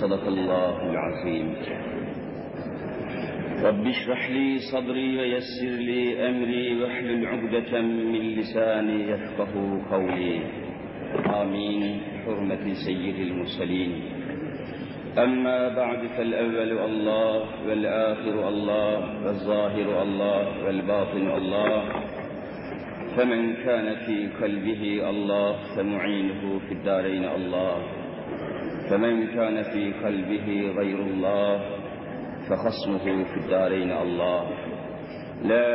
صدق الله العظيم رب اشرح لي صدري ويسر لي أمري واحلل عقدة من لساني يفقه قولي آمين حرمة سيد المرسلين أما بعد فالأول الله والآخر الله والظاهر الله والباطن الله فمن كان في قلبه الله فمعينه في الدارين الله فمن كان في قلبه غير الله فخصمه في الدارين الله. لا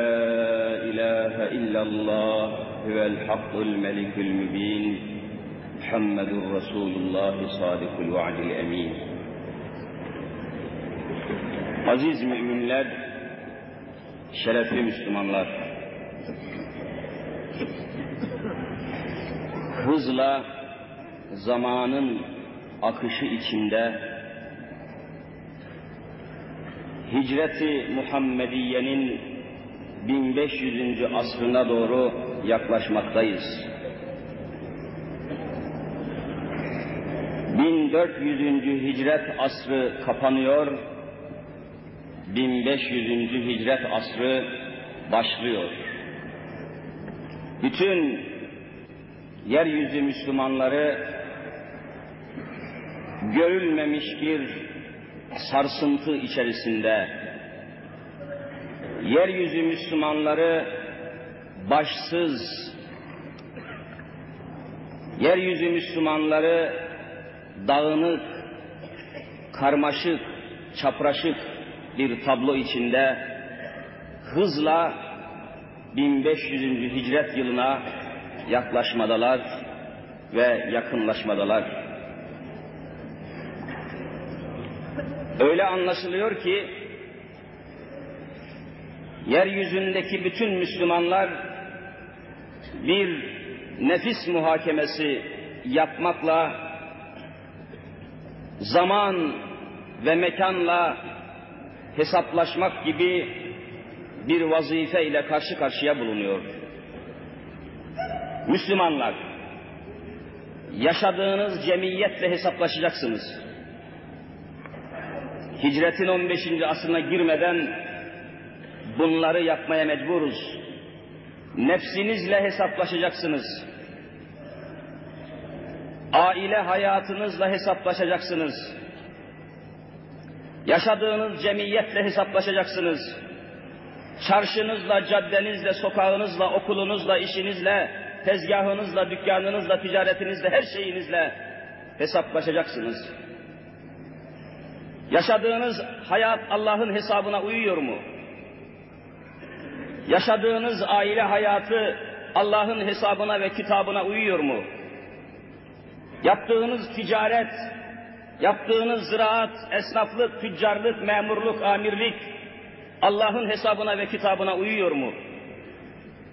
إله إلا الله هو الحق الملك المبين محمد رسول الله صادق الوعد الأمين. Aziz müminler, şerefli Müslümanlar, hızla zamanın akışı içinde hicreti Muhammediye'nin 1500. asrına doğru yaklaşmaktayız. 1400. hicret asrı kapanıyor, 1500. hicret asrı başlıyor. Bütün yeryüzü Müslümanları görülmemiş bir sarsıntı içerisinde, yeryüzü Müslümanları başsız, yeryüzü Müslümanları dağınık, karmaşık, çapraşık bir tablo içinde hızla 1500. hicret yılına yaklaşmadalar ve yakınlaşmadalar. Öyle anlaşılıyor ki yeryüzündeki bütün Müslümanlar bir nefis muhakemesi yapmakla zaman ve mekanla hesaplaşmak gibi bir vazife ile karşı karşıya bulunuyor. Müslümanlar, yaşadığınız cemiyetle hesaplaşacaksınız. Hicretin 15. asrına girmeden bunları yapmaya mecburuz. Nefsinizle hesaplaşacaksınız. Aile hayatınızla hesaplaşacaksınız. Yaşadığınız cemiyetle hesaplaşacaksınız. Çarşınızla, caddenizle, sokağınızla, okulunuzla, işinizle, tezgahınızla, dükkanınızla, ticaretinizle, her şeyinizle hesaplaşacaksınız. Yaşadığınız hayat Allah'ın hesabına uyuyor mu? Yaşadığınız aile hayatı Allah'ın hesabına ve kitabına uyuyor mu? Yaptığınız ticaret, yaptığınız ziraat, esnaflık, tüccarlık, memurluk, amirlik Allah'ın hesabına ve kitabına uyuyor mu?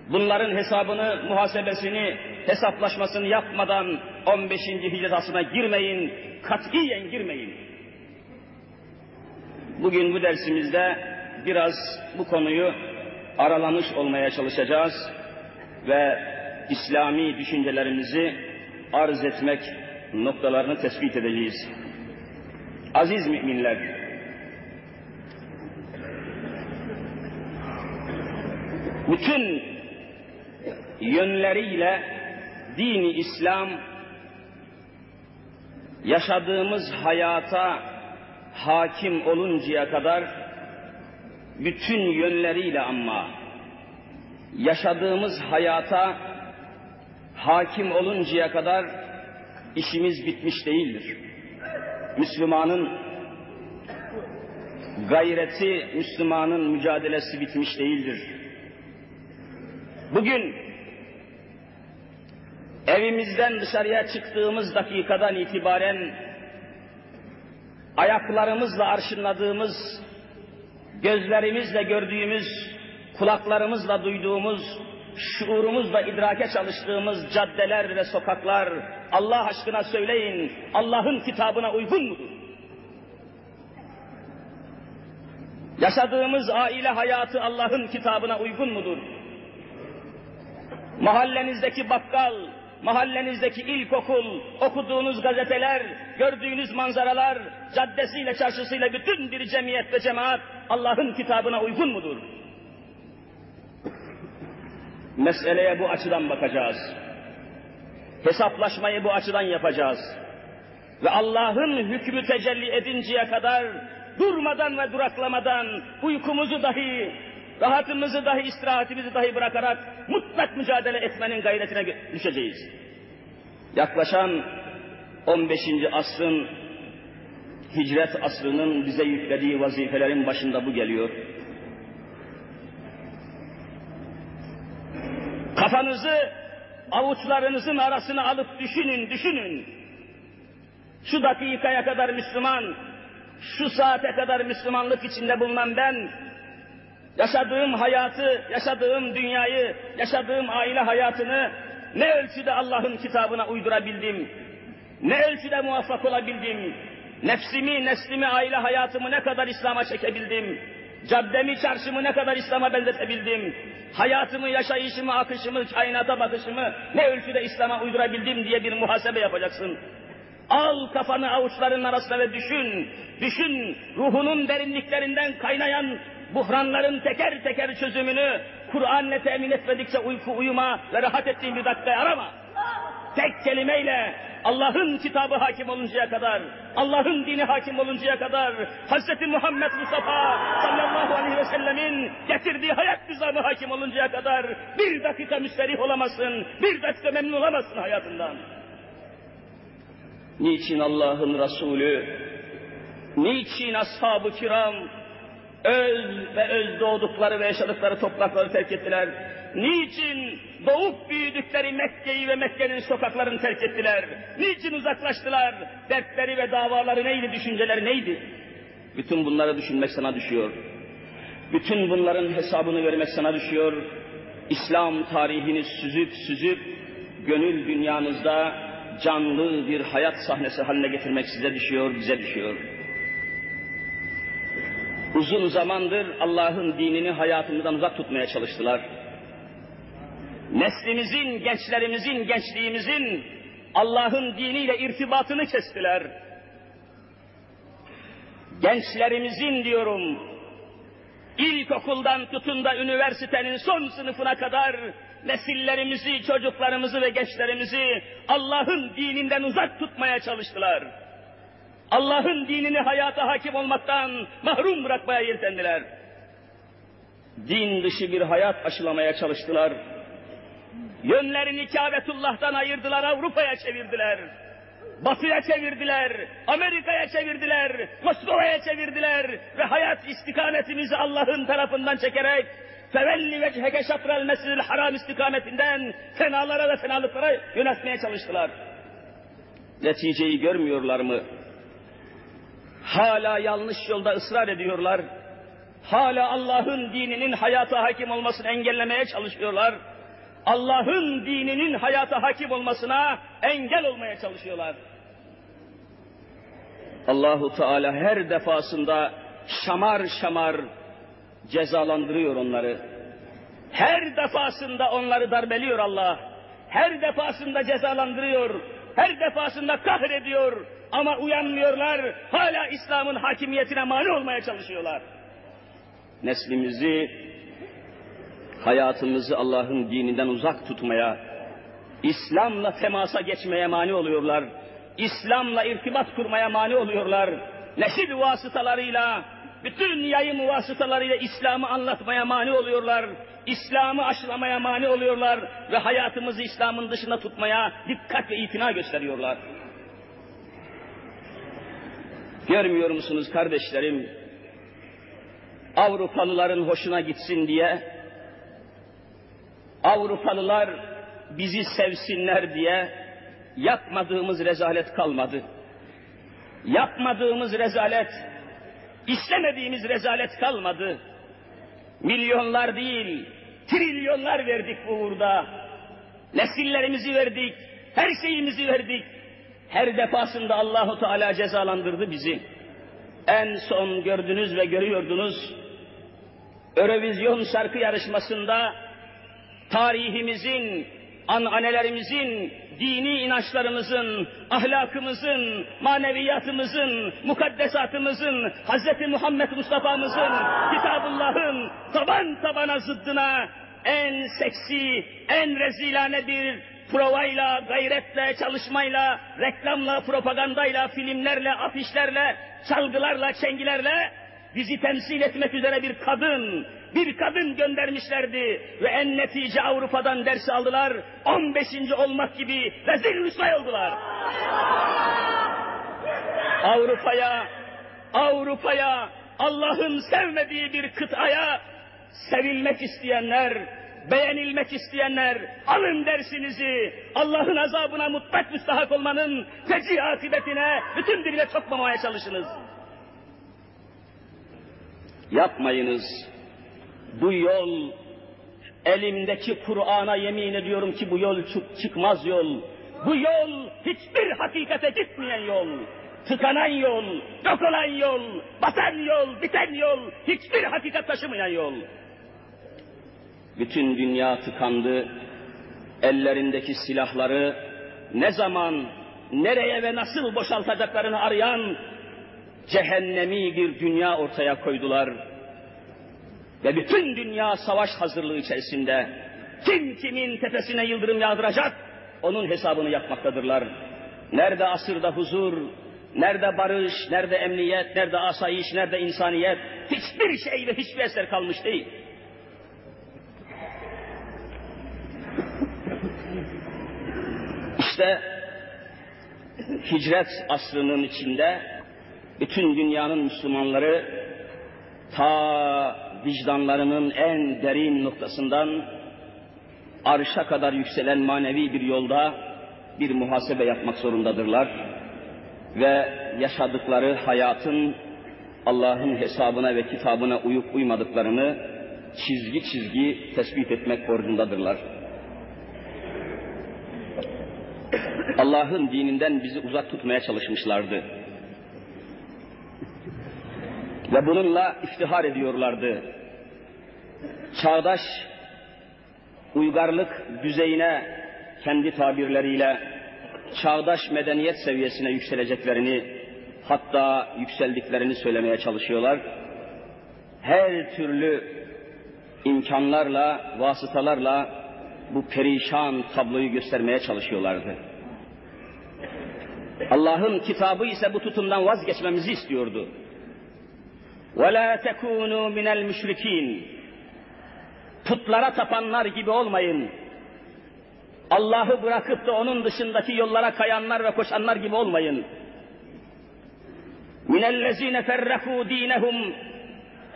Bunların hesabını, muhasebesini, hesaplaşmasını yapmadan 15. hicret asrına girmeyin, katiyen girmeyin. Bugün bu dersimizde biraz bu konuyu aralamış olmaya çalışacağız ve İslami düşüncelerimizi arz etmek noktalarını tespit edeceğiz. Aziz müminler, bütün yönleriyle dini İslam yaşadığımız hayata hakim oluncaya kadar bütün yönleriyle ama yaşadığımız hayata hakim oluncaya kadar işimiz bitmiş değildir. Müslümanın gayreti, Müslümanın mücadelesi bitmiş değildir. Bugün evimizden dışarıya çıktığımız dakikadan itibaren ayaklarımızla arşınladığımız, gözlerimizle gördüğümüz, kulaklarımızla duyduğumuz, şuurumuzla idrake çalıştığımız caddeler ve sokaklar Allah aşkına söyleyin Allah'ın kitabına uygun mudur? Yaşadığımız aile hayatı Allah'ın kitabına uygun mudur? Mahallenizdeki bakkal, mahallenizdeki ilkokul, okuduğunuz gazeteler, gördüğünüz manzaralar, caddesiyle, çarşısıyla bütün bir cemiyet ve cemaat Allah'ın kitabına uygun mudur? Meseleye bu açıdan bakacağız. Hesaplaşmayı bu açıdan yapacağız. Ve Allah'ın hükmü tecelli edinceye kadar durmadan ve duraklamadan uykumuzu dahi, rahatımızı dahi, istirahatimizi dahi bırakarak mutlak mücadele etmenin gayretine düşeceğiz. Yaklaşan 15. asrın hicret asrının bize yüklediği vazifelerin başında bu geliyor. Kafanızı avuçlarınızın arasına alıp düşünün, düşünün. Şu dakikaya kadar Müslüman, şu saate kadar Müslümanlık içinde bulunan ben, yaşadığım hayatı, yaşadığım dünyayı, yaşadığım aile hayatını ne ölçüde Allah'ın kitabına uydurabildim, ne ölçüde muvaffak olabildim, nefsimi, neslimi, aile hayatımı ne kadar İslam'a çekebildim, caddemi, çarşımı ne kadar İslam'a benzetebildim, hayatımı, yaşayışımı, akışımı, kainata bakışımı ne ölçüde İslam'a uydurabildim diye bir muhasebe yapacaksın. Al kafanı avuçların arasına ve düşün, düşün ruhunun derinliklerinden kaynayan buhranların teker teker çözümünü Kur'an'la temin etmedikçe uyku uyuma ve rahat ettiğin bir dakika arama. Tek kelimeyle Allah'ın kitabı hakim oluncaya kadar, Allah'ın dini hakim oluncaya kadar, Hz. Muhammed Mustafa sallallahu aleyhi ve sellemin getirdiği hayat nizamı hakim oluncaya kadar bir dakika müsterih olamazsın, bir dakika memnun olamazsın hayatından. Niçin Allah'ın Resulü, niçin ashab-ı kiram öz ve öz doğdukları ve yaşadıkları toprakları terk ettiler? Niçin doğup büyüdükleri Mekke'yi ve Mekke'nin sokaklarını terk ettiler? Niçin uzaklaştılar? Dertleri ve davaları neydi, düşünceleri neydi? Bütün bunları düşünmek sana düşüyor. Bütün bunların hesabını vermek sana düşüyor. İslam tarihini süzüp süzüp gönül dünyanızda canlı bir hayat sahnesi haline getirmek size düşüyor, bize düşüyor. Uzun zamandır Allah'ın dinini hayatımızdan uzak tutmaya çalıştılar. Neslimizin, gençlerimizin, gençliğimizin Allah'ın diniyle irtibatını kestiler. Gençlerimizin diyorum, ilkokuldan tutun da üniversitenin son sınıfına kadar nesillerimizi, çocuklarımızı ve gençlerimizi Allah'ın dininden uzak tutmaya çalıştılar. Allah'ın dinini hayata hakim olmaktan mahrum bırakmaya yeltendiler. Din dışı bir hayat aşılamaya çalıştılar. Yönlerini Kâbetullah'tan ayırdılar, Avrupa'ya çevirdiler. Batı'ya çevirdiler, Amerika'ya çevirdiler, Moskova'ya çevirdiler ve hayat istikametimizi Allah'ın tarafından çekerek fevelli vecheke şatrel mescidil haram istikametinden fenalara ve fenalıklara yönetmeye çalıştılar. Neticeyi görmüyorlar mı? Hala yanlış yolda ısrar ediyorlar. Hala Allah'ın dininin hayata hakim olmasını engellemeye çalışıyorlar. Allah'ın dininin hayata hakim olmasına engel olmaya çalışıyorlar. Allahu Teala her defasında şamar şamar cezalandırıyor onları. Her defasında onları darbeliyor Allah. Her defasında cezalandırıyor. Her defasında kahrediyor. Ama uyanmıyorlar. Hala İslam'ın hakimiyetine mani olmaya çalışıyorlar. Neslimizi, hayatımızı Allah'ın dininden uzak tutmaya, İslam'la temasa geçmeye mani oluyorlar. İslam'la irtibat kurmaya mani oluyorlar. Neşir vasıtalarıyla, bütün yayın vasıtalarıyla İslam'ı anlatmaya mani oluyorlar. İslam'ı aşılamaya mani oluyorlar ve hayatımızı İslam'ın dışında tutmaya dikkat ve itina gösteriyorlar. Görmüyor musunuz kardeşlerim? Avrupalıların hoşuna gitsin diye Avrupalılar bizi sevsinler diye yapmadığımız rezalet kalmadı. Yapmadığımız rezalet, istemediğimiz rezalet kalmadı. Milyonlar değil, trilyonlar verdik bu uğurda. Nesillerimizi verdik, her şeyimizi verdik. Her defasında Allahu Teala cezalandırdı bizi. En son gördünüz ve görüyordunuz. Eurovision şarkı yarışmasında tarihimizin ananelerimizin, dini inançlarımızın, ahlakımızın, maneviyatımızın, mukaddesatımızın, Hz. Muhammed Mustafa'mızın, Kitabullah'ın taban tabana zıddına en seksi, en rezilane bir provayla, gayretle, çalışmayla, reklamla, propagandayla, filmlerle, afişlerle, çalgılarla, çengilerle bizi temsil etmek üzere bir kadın, bir kadın göndermişlerdi ve en netice Avrupa'dan ders aldılar. 15. olmak gibi rezil rüsvay oldular. Avrupa'ya, Avrupa'ya, Allah'ın sevmediği bir kıtaya sevilmek isteyenler, beğenilmek isteyenler alın dersinizi Allah'ın azabına mutlak müstahak olmanın feci akıbetine bütün dile sokmamaya çalışınız. Yapmayınız. Bu yol elimdeki Kur'an'a yemin ediyorum ki bu yol çık çıkmaz yol. Bu yol hiçbir hakikate gitmeyen yol. Tıkanan yol, yok olan yol, batan yol, biten yol, hiçbir hakikat taşımayan yol. Bütün dünya tıkandı. Ellerindeki silahları ne zaman, nereye ve nasıl boşaltacaklarını arayan cehennemi bir dünya ortaya koydular. Ve bütün dünya savaş hazırlığı içerisinde kim kimin tepesine yıldırım yağdıracak onun hesabını yapmaktadırlar. Nerede asırda huzur, nerede barış, nerede emniyet, nerede asayiş, nerede insaniyet hiçbir şey ve hiçbir eser kalmış değil. İşte hicret asrının içinde bütün dünyanın Müslümanları ta vicdanlarının en derin noktasından arşa kadar yükselen manevi bir yolda bir muhasebe yapmak zorundadırlar. Ve yaşadıkları hayatın Allah'ın hesabına ve kitabına uyup uymadıklarını çizgi çizgi tespit etmek borcundadırlar. Allah'ın dininden bizi uzak tutmaya çalışmışlardı. Ve bununla iftihar ediyorlardı. Çağdaş uygarlık düzeyine kendi tabirleriyle çağdaş medeniyet seviyesine yükseleceklerini hatta yükseldiklerini söylemeye çalışıyorlar. Her türlü imkanlarla, vasıtalarla bu perişan tabloyu göstermeye çalışıyorlardı. Allah'ın kitabı ise bu tutumdan vazgeçmemizi istiyordu. وَلَا تَكُونُوا مِنَ الْمُشْرِك۪ينَ Putlara tapanlar gibi olmayın. Allah'ı bırakıp da onun dışındaki yollara kayanlar ve koşanlar gibi olmayın. مِنَ الَّذ۪ينَ فَرَّقُوا د۪ينَهُمْ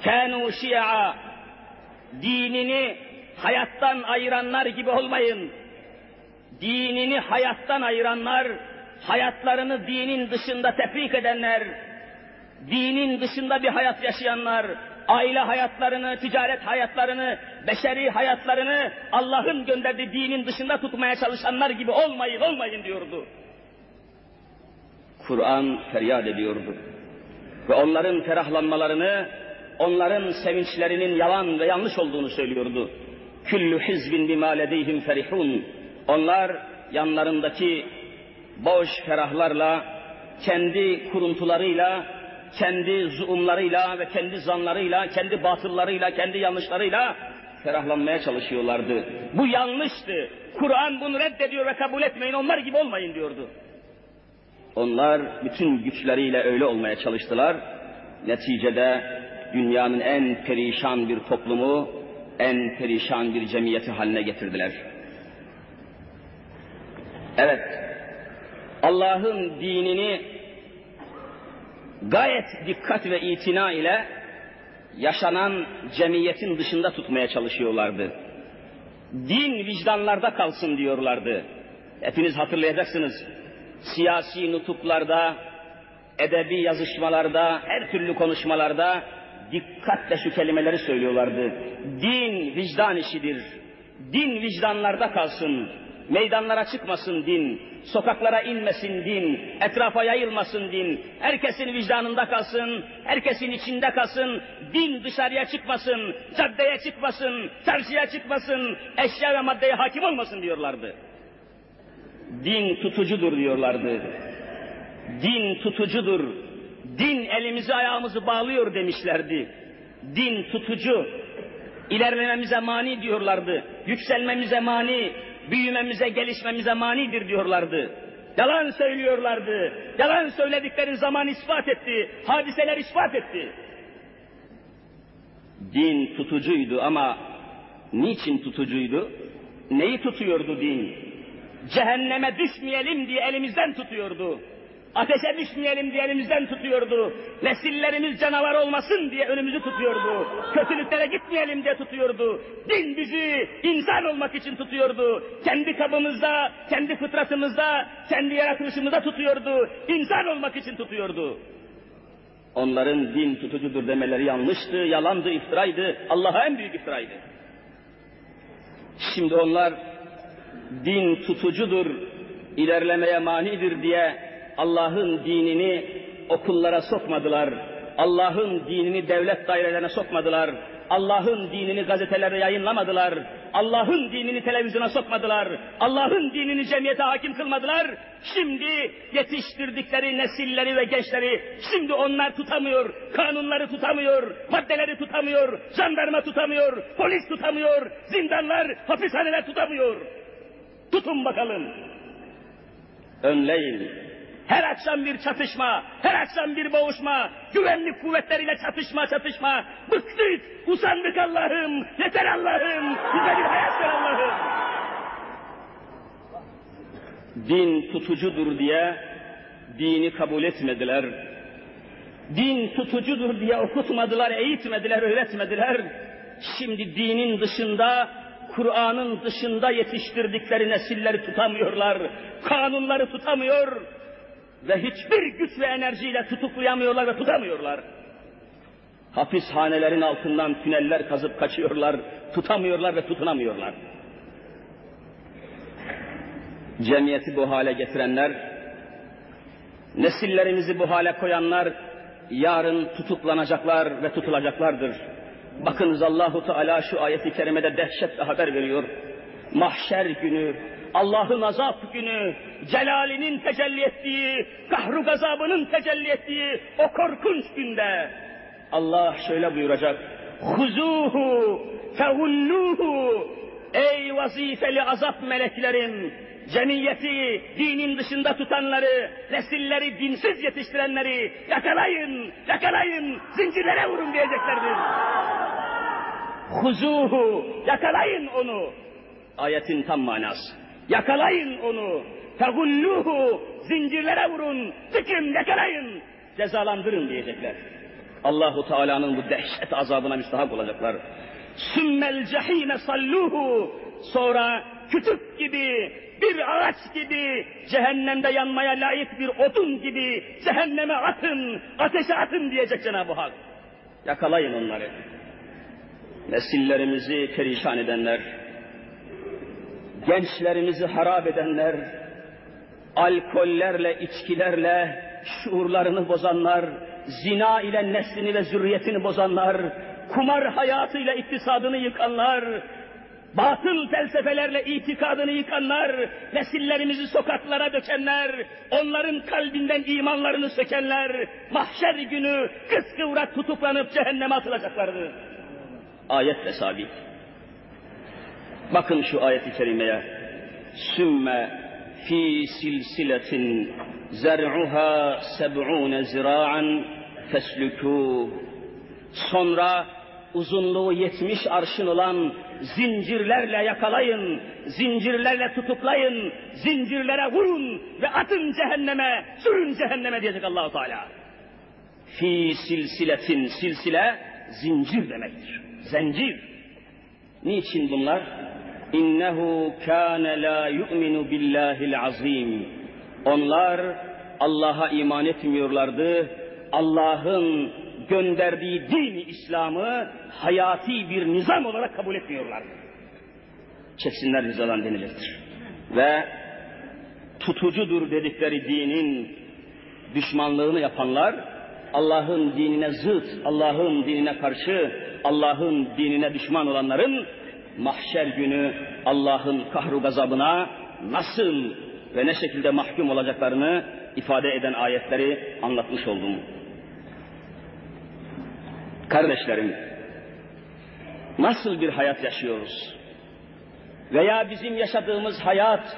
كَانُوا شِيَعًا Dinini hayattan ayıranlar gibi olmayın. Dinini hayattan ayıranlar, hayatlarını dinin dışında tefrik edenler, dinin dışında bir hayat yaşayanlar, aile hayatlarını, ticaret hayatlarını, beşeri hayatlarını Allah'ın gönderdiği dinin dışında tutmaya çalışanlar gibi olmayın, olmayın diyordu. Kur'an feryat ediyordu. Ve onların ferahlanmalarını, onların sevinçlerinin yalan ve yanlış olduğunu söylüyordu. Küllü hizbin bima ledeyhim ferihun. Onlar yanlarındaki boş ferahlarla, kendi kuruntularıyla, kendi zuumlarıyla ve kendi zanlarıyla, kendi batıllarıyla, kendi yanlışlarıyla ferahlanmaya çalışıyorlardı. Bu yanlıştı. Kur'an bunu reddediyor ve kabul etmeyin, onlar gibi olmayın diyordu. Onlar bütün güçleriyle öyle olmaya çalıştılar. Neticede dünyanın en perişan bir toplumu, en perişan bir cemiyeti haline getirdiler. Evet, Allah'ın dinini gayet dikkat ve itina ile yaşanan cemiyetin dışında tutmaya çalışıyorlardı. Din vicdanlarda kalsın diyorlardı. Hepiniz hatırlayacaksınız. Siyasi nutuklarda, edebi yazışmalarda, her türlü konuşmalarda dikkatle şu kelimeleri söylüyorlardı. Din vicdan işidir. Din vicdanlarda kalsın. Meydanlara çıkmasın din, sokaklara inmesin din, etrafa yayılmasın din, herkesin vicdanında kalsın, herkesin içinde kalsın, din dışarıya çıkmasın, caddeye çıkmasın, çarşıya çıkmasın, eşya ve maddeye hakim olmasın diyorlardı. Din tutucudur diyorlardı. Din tutucudur. Din elimizi ayağımızı bağlıyor demişlerdi. Din tutucu. İlerlememize mani diyorlardı. Yükselmemize mani, büyümemize, gelişmemize manidir diyorlardı. Yalan söylüyorlardı. Yalan söyledikleri zaman ispat etti. Hadiseler ispat etti. Din tutucuydu ama niçin tutucuydu? Neyi tutuyordu din? Cehenneme düşmeyelim diye elimizden tutuyordu. Ateşe düşmeyelim diye elimizden tutuyordu. Nesillerimiz canavar olmasın diye önümüzü tutuyordu. Kötülüklere gitmeyelim diye tutuyordu. Din bizi insan olmak için tutuyordu. Kendi kabımızda, kendi fıtratımızda, kendi yaratılışımızda tutuyordu. İnsan olmak için tutuyordu. Onların din tutucudur demeleri yanlıştı, yalandı, iftiraydı. Allah'a en büyük iftiraydı. Şimdi onlar din tutucudur, ilerlemeye manidir diye Allah'ın dinini okullara sokmadılar. Allah'ın dinini devlet dairelerine sokmadılar. Allah'ın dinini gazetelerde yayınlamadılar. Allah'ın dinini televizyona sokmadılar. Allah'ın dinini cemiyete hakim kılmadılar. Şimdi yetiştirdikleri nesilleri ve gençleri şimdi onlar tutamıyor. Kanunları tutamıyor. Maddeleri tutamıyor. Jandarma tutamıyor. Polis tutamıyor. Zindanlar, hapishaneler tutamıyor. Tutun bakalım. Önleyin. Her akşam bir çatışma, her akşam bir boğuşma, güvenlik kuvvetleriyle çatışma çatışma. Bıktık, usandık Allah'ım, yeter Allah'ım, bize bir hayat ver Allah'ım. Din tutucudur diye dini kabul etmediler. Din tutucudur diye okutmadılar, eğitmediler, öğretmediler. Şimdi dinin dışında Kur'an'ın dışında yetiştirdikleri nesilleri tutamıyorlar. Kanunları tutamıyor ve hiçbir güç ve enerjiyle tutuklayamıyorlar ve tutamıyorlar. Hapishanelerin altından tüneller kazıp kaçıyorlar, tutamıyorlar ve tutunamıyorlar. Cemiyeti bu hale getirenler, nesillerimizi bu hale koyanlar yarın tutuklanacaklar ve tutulacaklardır. Bakınız Allahu Teala şu ayeti kerimede dehşetle haber veriyor. Mahşer günü, Allah'ın azap günü, celalinin tecelli ettiği, kahru gazabının tecelli ettiği o korkunç günde Allah şöyle buyuracak. Huzuhu fehulluhu ey vazifeli azap meleklerim cemiyeti dinin dışında tutanları, nesilleri dinsiz yetiştirenleri yakalayın, yakalayın, zincirlere vurun diyeceklerdir. Huzuhu, yakalayın onu. Ayetin tam manası. Yakalayın onu. Fegulluhu, zincirlere vurun, sıkın, yakalayın, cezalandırın diyecekler. Allahu Teala'nın bu dehşet azabına müstahak olacaklar. Sümmel cehime salluhu, sonra kütük gibi, bir ağaç gibi, cehennemde yanmaya layık bir odun gibi cehenneme atın, ateşe atın diyecek Cenab-ı Hak. Yakalayın onları. Nesillerimizi perişan edenler, gençlerimizi harap edenler, alkollerle, içkilerle şuurlarını bozanlar, zina ile neslini ve zürriyetini bozanlar, kumar hayatıyla iktisadını yıkanlar, batıl felsefelerle itikadını yıkanlar, nesillerimizi sokaklara dökenler, onların kalbinden imanlarını sökenler, mahşer günü kıskıvrak tutuklanıp cehenneme atılacaklardır. Ayetle sabit. Bakın şu ayeti kerimeye. Sümme fi silsiletin zer'uha seb'une zira'an feslükû. Sonra uzunluğu yetmiş arşın olan zincirlerle yakalayın, zincirlerle tutuklayın, zincirlere vurun ve atın cehenneme, sürün cehenneme diyecek Allahu Teala. Fi silsiletin, silsile zincir demektir. Zincir. Niçin bunlar? İnnehu kâne la yu'minu billahil azim. Onlar Allah'a iman etmiyorlardı. Allah'ın gönderdiği dini İslam'ı hayati bir nizam olarak kabul etmiyorlardı. Çeksinler rızadan denilecektir. ve tutucudur dedikleri dinin düşmanlığını yapanlar, Allah'ın dinine zıt, Allah'ın dinine karşı, Allah'ın dinine düşman olanların mahşer günü Allah'ın kahru gazabına nasıl ve ne şekilde mahkum olacaklarını ifade eden ayetleri anlatmış oldum. Kardeşlerim, nasıl bir hayat yaşıyoruz? Veya bizim yaşadığımız hayat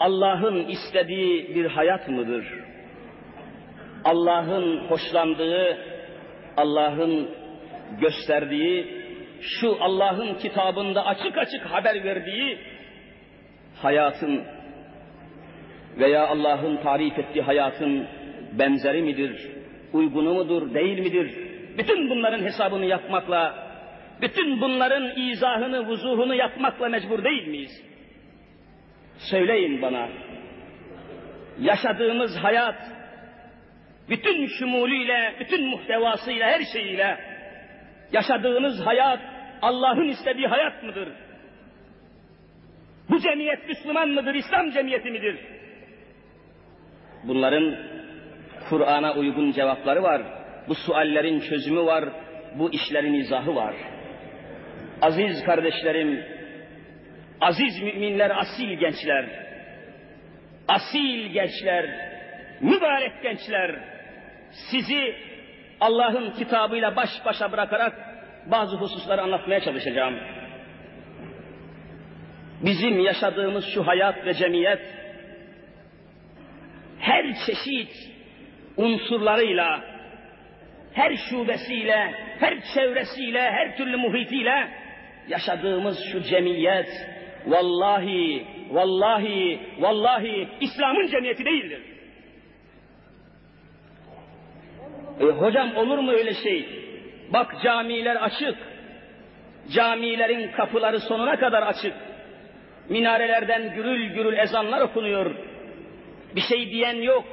Allah'ın istediği bir hayat mıdır? Allah'ın hoşlandığı, Allah'ın gösterdiği, şu Allah'ın kitabında açık açık haber verdiği hayatın veya Allah'ın tarif ettiği hayatın benzeri midir, uygunu mudur, değil midir? Bütün bunların hesabını yapmakla, bütün bunların izahını, vuzuhunu yapmakla mecbur değil miyiz? Söyleyin bana, yaşadığımız hayat, bütün şumulüyle, bütün muhtevasıyla, her şeyiyle, yaşadığınız hayat, Allah'ın istediği hayat mıdır? Bu cemiyet Müslüman mıdır, İslam cemiyeti midir? Bunların Kur'an'a uygun cevapları var. Bu suallerin çözümü var. Bu işlerin izahı var. Aziz kardeşlerim, aziz müminler, asil gençler, asil gençler, mübarek gençler, sizi Allah'ın kitabıyla baş başa bırakarak bazı hususları anlatmaya çalışacağım. Bizim yaşadığımız şu hayat ve cemiyet her çeşit unsurlarıyla, her şubesiyle, her çevresiyle, her türlü muhitiyle yaşadığımız şu cemiyet vallahi, vallahi, vallahi İslam'ın cemiyeti değildir. E, hocam olur mu öyle şey? Bak camiler açık. Camilerin kapıları sonuna kadar açık. Minarelerden gürül gürül ezanlar okunuyor. Bir şey diyen yok.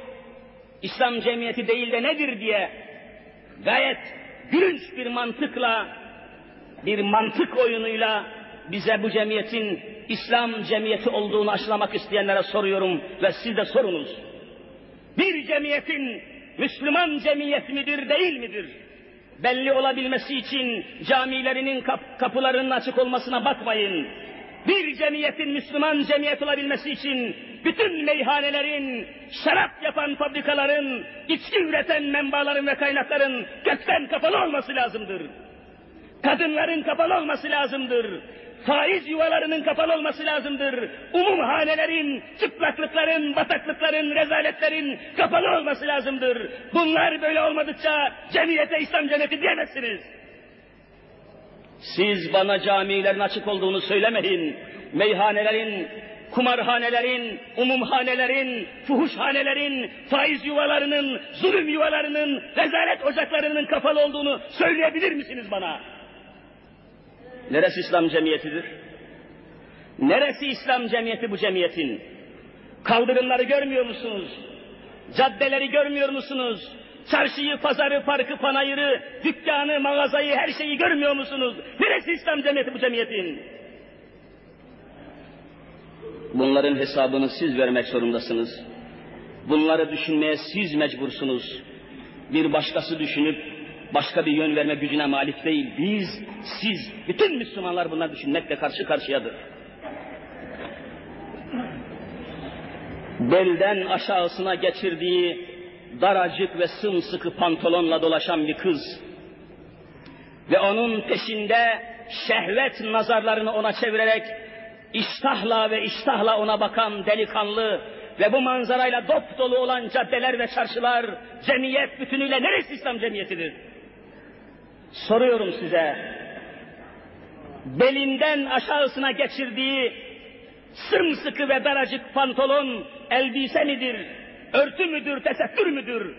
İslam cemiyeti değil de nedir diye gayet gülünç bir mantıkla, bir mantık oyunuyla bize bu cemiyetin İslam cemiyeti olduğunu aşılamak isteyenlere soruyorum ve siz de sorunuz. Bir cemiyetin Müslüman cemiyet midir değil midir? Belli olabilmesi için camilerinin kap kapılarının açık olmasına bakmayın. Bir cemiyetin Müslüman cemiyet olabilmesi için bütün meyhanelerin, şarap yapan fabrikaların, içki üreten menbaların ve kaynakların gökten kapalı olması lazımdır. Kadınların kapalı olması lazımdır. Faiz yuvalarının kapalı olması lazımdır. Umum hanelerin, çıplaklıkların, bataklıkların, rezaletlerin kapalı olması lazımdır. Bunlar böyle olmadıkça cemiyete İslam cenneti diyemezsiniz. Siz bana camilerin açık olduğunu söylemeyin. Meyhanelerin, kumarhanelerin, umumhanelerin, fuhuşhanelerin, faiz yuvalarının, zulüm yuvalarının, rezalet ocaklarının kapalı olduğunu söyleyebilir misiniz bana? Neresi İslam cemiyetidir? Neresi İslam cemiyeti bu cemiyetin? Kaldırımları görmüyor musunuz? Caddeleri görmüyor musunuz? Çarşıyı, pazarı, parkı, panayırı, dükkanı, mağazayı, her şeyi görmüyor musunuz? Neresi İslam cemiyeti bu cemiyetin? Bunların hesabını siz vermek zorundasınız. Bunları düşünmeye siz mecbursunuz. Bir başkası düşünüp başka bir yön verme gücüne malik değil. Biz, siz, bütün Müslümanlar bunları düşünmekle karşı karşıyadır. Belden aşağısına geçirdiği daracık ve sımsıkı pantolonla dolaşan bir kız ve onun peşinde şehvet nazarlarını ona çevirerek iştahla ve iştahla ona bakan delikanlı ve bu manzarayla dop dolu olan caddeler ve çarşılar cemiyet bütünüyle neresi İslam cemiyetidir? Soruyorum size. Belinden aşağısına geçirdiği sımsıkı ve daracık pantolon elbise midir? Örtü müdür, tesettür müdür?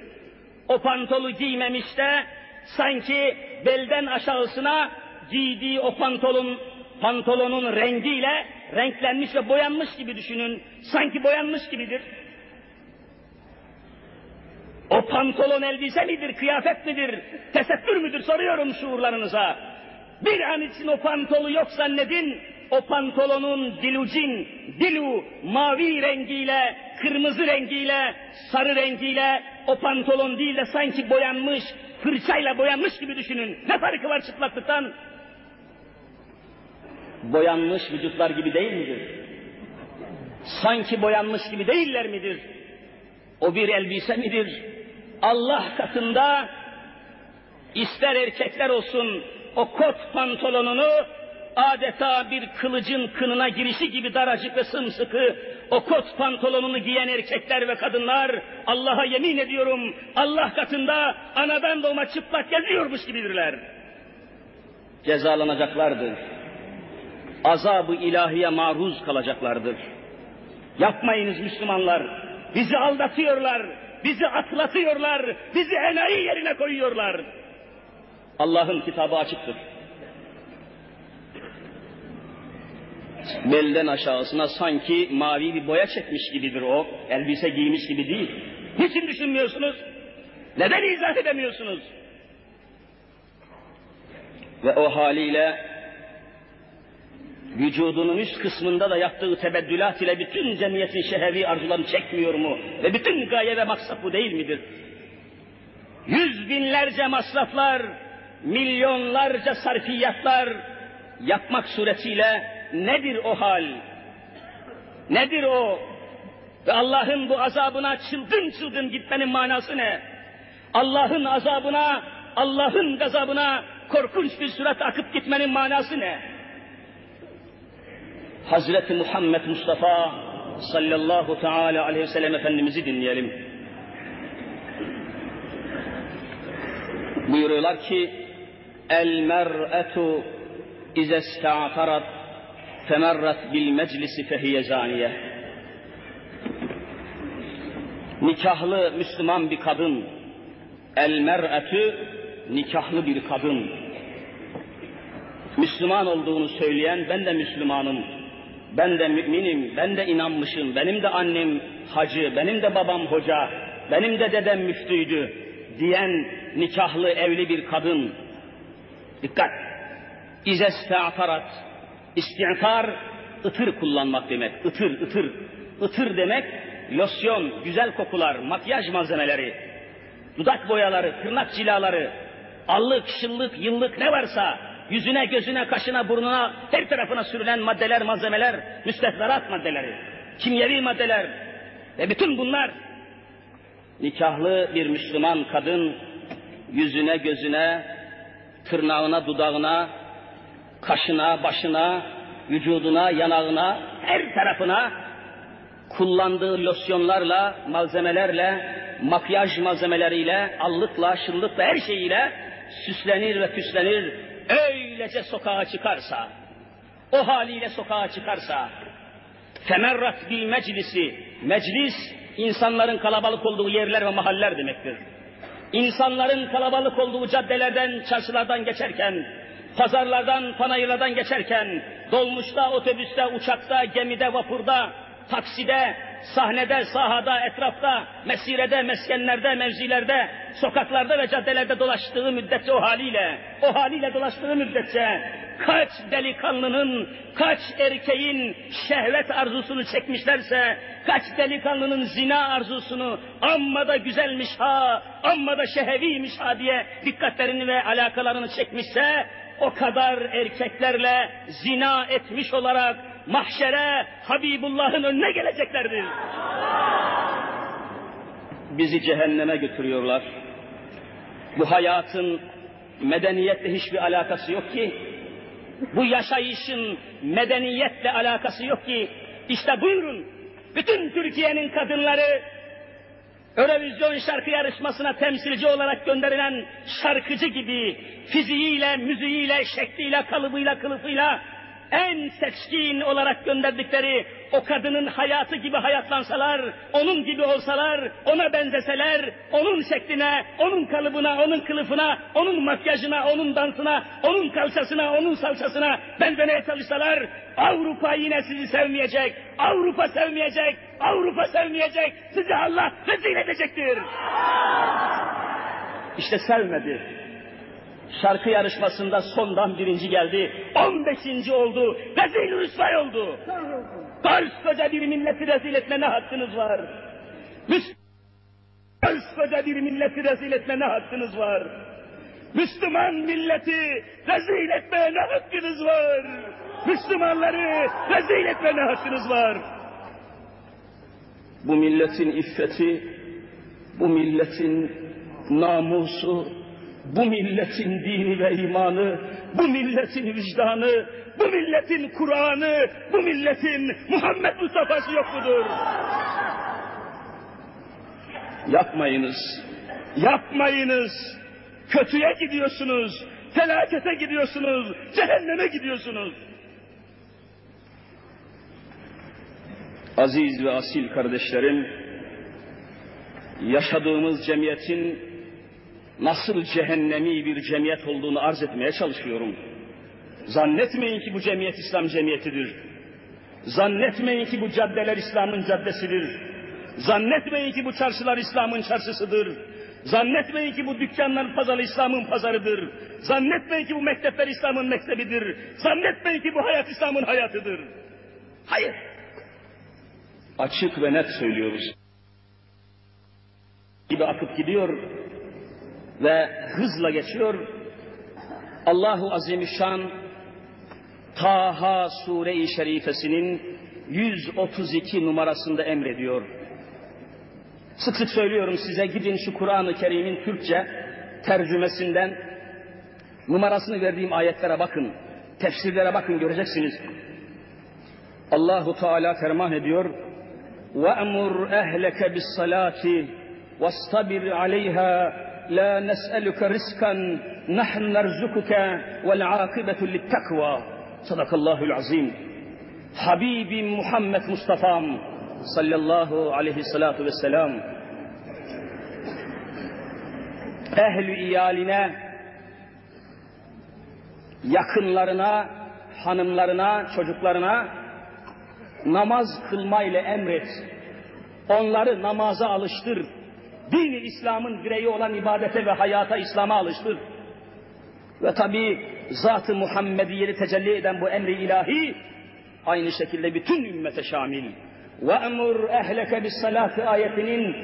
O pantolu giymemiş de sanki belden aşağısına giydiği o pantolon pantolonun rengiyle renklenmiş ve boyanmış gibi düşünün. Sanki boyanmış gibidir. O pantolon elbise midir, kıyafet midir, tesettür müdür soruyorum şuurlarınıza. Bir an için o pantolu yok zannedin, o pantolonun dilucin, dilu mavi rengiyle, kırmızı rengiyle, sarı rengiyle o pantolon değil de sanki boyanmış, fırçayla boyanmış gibi düşünün. Ne farkı var çıplaklıktan? Boyanmış vücutlar gibi değil midir? Sanki boyanmış gibi değiller midir? O bir elbise midir? Allah katında ister erkekler olsun o kot pantolonunu adeta bir kılıcın kınına girişi gibi daracık ve sımsıkı o kot pantolonunu giyen erkekler ve kadınlar Allah'a yemin ediyorum Allah katında anadan doğma çıplak geziyormuş gibidirler. Cezalanacaklardır. Azabı ilahiye maruz kalacaklardır. Yapmayınız Müslümanlar. Bizi aldatıyorlar, bizi atlatıyorlar, bizi enayi yerine koyuyorlar. Allah'ın kitabı açıktır. belden aşağısına sanki mavi bir boya çekmiş gibidir o. Elbise giymiş gibi değil. Niçin düşünmüyorsunuz? Neden izah edemiyorsunuz? Ve o haliyle vücudunun üst kısmında da yaptığı tebeddülat ile bütün cemiyetin şehevi arzularını çekmiyor mu? Ve bütün gaye ve maksat bu değil midir? Yüz binlerce masraflar, milyonlarca sarfiyatlar yapmak suretiyle Nedir o hal? Nedir o? Ve Allah'ın bu azabına çılgın çılgın gitmenin manası ne? Allah'ın azabına, Allah'ın gazabına korkunç bir surat akıp gitmenin manası ne? Hazreti Muhammed Mustafa sallallahu teala aleyhi ve sellem Efendimiz'i dinleyelim. Buyuruyorlar ki el mer'etu ize ista'tarat femerrat bil meclisi fehiye zaniye. Nikahlı Müslüman bir kadın, el mer'etü nikahlı bir kadın. Müslüman olduğunu söyleyen ben de Müslümanım, ben de müminim, ben de inanmışım, benim de annem hacı, benim de babam hoca, benim de dedem müftüydü diyen nikahlı evli bir kadın. Dikkat! İzesta'tarat İstiğfar ıtır kullanmak demek. Itır, ıtır. Itır demek losyon, güzel kokular, makyaj malzemeleri, dudak boyaları, tırnak cilaları, allık, şıllık, yıllık ne varsa yüzüne, gözüne, kaşına, burnuna, her tarafına sürülen maddeler, malzemeler, müstehzarat maddeleri, kimyevi maddeler ve bütün bunlar nikahlı bir Müslüman kadın yüzüne, gözüne, tırnağına, dudağına, kaşına, başına, vücuduna, yanağına, her tarafına kullandığı losyonlarla, malzemelerle, makyaj malzemeleriyle, allıkla, şıllıkla, her şeyiyle süslenir ve püslenir. Öylece sokağa çıkarsa, o haliyle sokağa çıkarsa, femerrat bil meclisi, meclis insanların kalabalık olduğu yerler ve mahaller demektir. İnsanların kalabalık olduğu caddelerden, çarşılardan geçerken, pazarlardan, panayırlardan geçerken, dolmuşta, otobüste, uçakta, gemide, vapurda, takside, sahnede, sahada, etrafta, mesirede, meskenlerde, mevzilerde, sokaklarda ve caddelerde dolaştığı müddetçe o haliyle, o haliyle dolaştığı müddetçe kaç delikanlının, kaç erkeğin şehvet arzusunu çekmişlerse, kaç delikanlının zina arzusunu amma da güzelmiş ha, amma da şeheviymiş ha diye dikkatlerini ve alakalarını çekmişse, o kadar erkeklerle zina etmiş olarak mahşere Habibullah'ın önüne geleceklerdir. Bizi cehenneme götürüyorlar. Bu hayatın medeniyetle hiçbir alakası yok ki. Bu yaşayışın medeniyetle alakası yok ki. İşte buyurun. Bütün Türkiye'nin kadınları Eurovision şarkı yarışmasına temsilci olarak gönderilen şarkıcı gibi fiziğiyle, müziğiyle, şekliyle, kalıbıyla, kılıfıyla en seçkin olarak gönderdikleri o kadının hayatı gibi hayatlansalar, onun gibi olsalar, ona benzeseler, onun şekline, onun kalıbına, onun kılıfına, onun makyajına, onun dansına, onun kalçasına, onun salçasına benzemeye çalışsalar, Avrupa yine sizi sevmeyecek, Avrupa sevmeyecek, Avrupa sevmeyecek, sizi Allah rezil edecektir. İşte sevmedi. Şarkı yarışmasında sondan birinci geldi. 15. oldu. Rezil rüsvay oldu. Koskoca bir milleti rezil etme ne hakkınız var? Koskoca bir milleti rezil etme ne hakkınız var? Müslüman milleti rezil etmeye ne hakkınız var? Müslümanları rezil etmeye ne hakkınız var? Bu milletin iffeti, bu milletin namusu, bu milletin dini ve imanı, bu milletin vicdanı, bu milletin Kur'an'ı, bu milletin Muhammed Mustafa'sı yok mudur? Yapmayınız, yapmayınız. Kötüye gidiyorsunuz, felakete gidiyorsunuz, cehenneme gidiyorsunuz. Aziz ve asil kardeşlerim, yaşadığımız cemiyetin nasıl cehennemi bir cemiyet olduğunu arz etmeye çalışıyorum. Zannetmeyin ki bu cemiyet İslam cemiyetidir. Zannetmeyin ki bu caddeler İslam'ın caddesidir. Zannetmeyin ki bu çarşılar İslam'ın çarşısıdır. Zannetmeyin ki bu dükkanlar pazarı İslam'ın pazarıdır. Zannetmeyin ki bu mektepler İslam'ın mektebidir. Zannetmeyin ki bu hayat İslam'ın hayatıdır. Hayır. Açık ve net söylüyoruz. Gibi akıp gidiyor ve hızla geçiyor. Allahu Azimüşşan Taha Sure-i Şerifesinin 132 numarasında emrediyor. Sık sık söylüyorum size gidin şu Kur'an-ı Kerim'in Türkçe tercümesinden numarasını verdiğim ayetlere bakın. Tefsirlere bakın göreceksiniz. Allahu Teala ferman ediyor. Ve emur ehleke bis salati vastabir aleyha لَا نَسْأَلُكَ رِزْقًا نَحْنُ نَرْزُقُكَ وَالْعَاقِبَةُ لِلتَّقْوَى Sadakallahul azim. Habibim Muhammed Mustafa'm sallallahu aleyhi salatu vesselam ehl iyaline yakınlarına hanımlarına çocuklarına namaz kılmayla emret onları namaza alıştır dini İslam'ın direği olan ibadete ve hayata İslam'a alıştır ve tabi Zat-ı Muhammediye'li tecelli eden bu emri ilahi aynı şekilde bütün ümmete şamil. وَاَمُرْ اَهْلَكَ بِالصَّلَاةِ ayetinin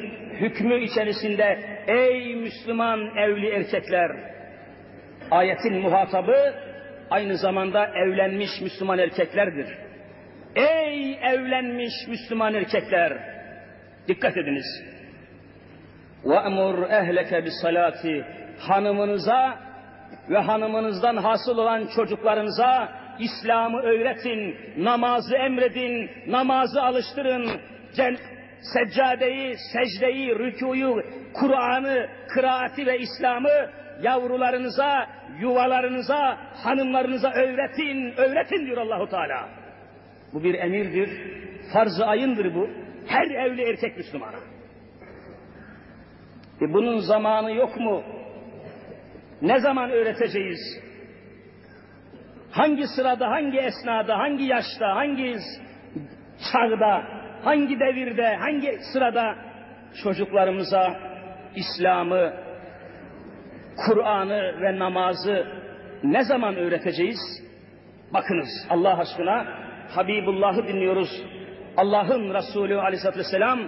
hükmü içerisinde ey Müslüman evli erkekler ayetin muhatabı aynı zamanda evlenmiş Müslüman erkeklerdir. Ey evlenmiş Müslüman erkekler dikkat ediniz. وَاَمُرْ اَهْلَكَ بِالصَّلَاةِ hanımınıza ve hanımınızdan hasıl olan çocuklarınıza İslam'ı öğretin, namazı emredin, namazı alıştırın, cen seccadeyi, secdeyi, rükuyu, Kur'an'ı, kıraati ve İslam'ı yavrularınıza, yuvalarınıza, hanımlarınıza öğretin, öğretin diyor Allahu Teala. Bu bir emirdir, farz-ı ayındır bu. Her evli erkek Müslümana. E bunun zamanı yok mu? Ne zaman öğreteceğiz? Hangi sırada, hangi esnada, hangi yaşta, hangi çağda, hangi devirde, hangi sırada çocuklarımıza İslam'ı, Kur'an'ı ve namazı ne zaman öğreteceğiz? Bakınız Allah aşkına Habibullah'ı dinliyoruz. Allah'ın Resulü aleyhissalatü vesselam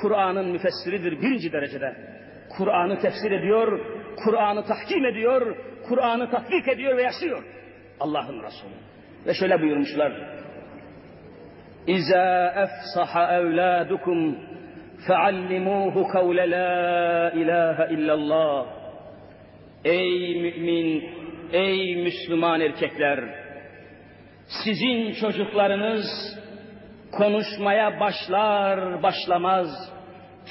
Kur'an'ın müfessiridir birinci derecede. Kur'an'ı tefsir ediyor, Kur'an'ı tahkim ediyor, Kur'an'ı tatbik ediyor ve yaşıyor. Allah'ın Resulü. Ve şöyle buyurmuşlar. İza efsaha evladukum feallimuhu kavle la ilahe illallah. Ey mümin, ey Müslüman erkekler, sizin çocuklarınız konuşmaya başlar başlamaz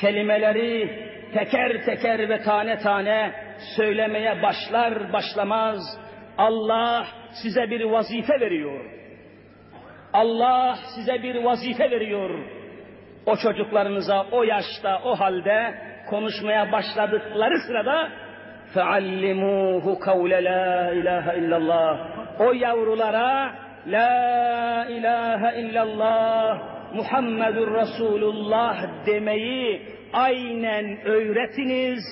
kelimeleri teker teker ve tane tane söylemeye başlar başlamaz Allah size bir vazife veriyor. Allah size bir vazife veriyor. O çocuklarınıza o yaşta, o halde konuşmaya başladıkları sırada فَعَلِّمُوهُ قَوْلَ لَا اِلَٰهَ illallah. O yavrulara La ilahe illallah Muhammedur Resulullah demeyi aynen öğretiniz.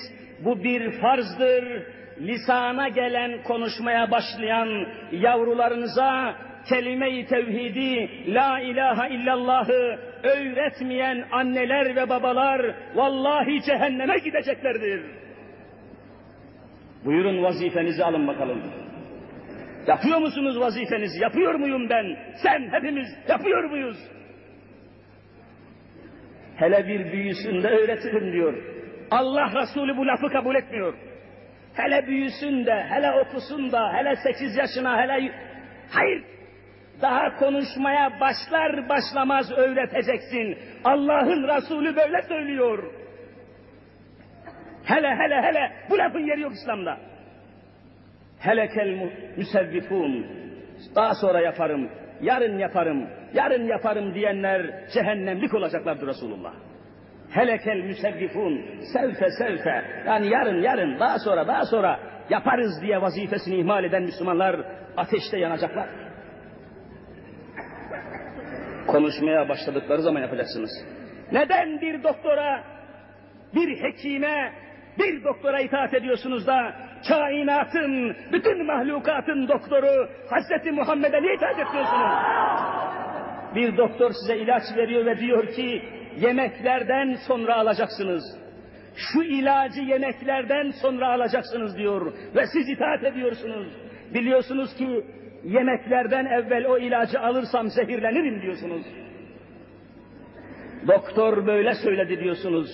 Bu bir farzdır, lisana gelen konuşmaya başlayan yavrularınıza kelime-i tevhidi, la ilahe illallahı öğretmeyen anneler ve babalar vallahi cehenneme gideceklerdir. Buyurun vazifenizi alın bakalım. Yapıyor musunuz vazifenizi? Yapıyor muyum ben? Sen, hepimiz yapıyor muyuz? Hele bir büyüsün de öğretirim diyor. Allah Resulü bu lafı kabul etmiyor. Hele büyüsün de, hele okusun da, hele sekiz yaşına, hele... Hayır! Daha konuşmaya başlar başlamaz öğreteceksin. Allah'ın Resulü böyle söylüyor. Hele hele hele bu lafın yeri yok İslam'da. Helekel müsevvifun. Daha sonra yaparım, yarın yaparım, yarın yaparım diyenler cehennemlik olacaklardır Resulullah. Helekel müsevvifun. Sevfe sevfe. Yani yarın yarın daha sonra daha sonra yaparız diye vazifesini ihmal eden Müslümanlar ateşte yanacaklar. Konuşmaya başladıkları zaman yapacaksınız. Neden bir doktora, bir hekime, bir doktora itaat ediyorsunuz da kainatın, bütün mahlukatın doktoru Hazreti Muhammed'e niye itaat etmiyorsunuz? Bir doktor size ilaç veriyor ve diyor ki yemeklerden sonra alacaksınız. Şu ilacı yemeklerden sonra alacaksınız diyor ve siz itaat ediyorsunuz. Biliyorsunuz ki yemeklerden evvel o ilacı alırsam zehirlenirim diyorsunuz. Doktor böyle söyledi diyorsunuz.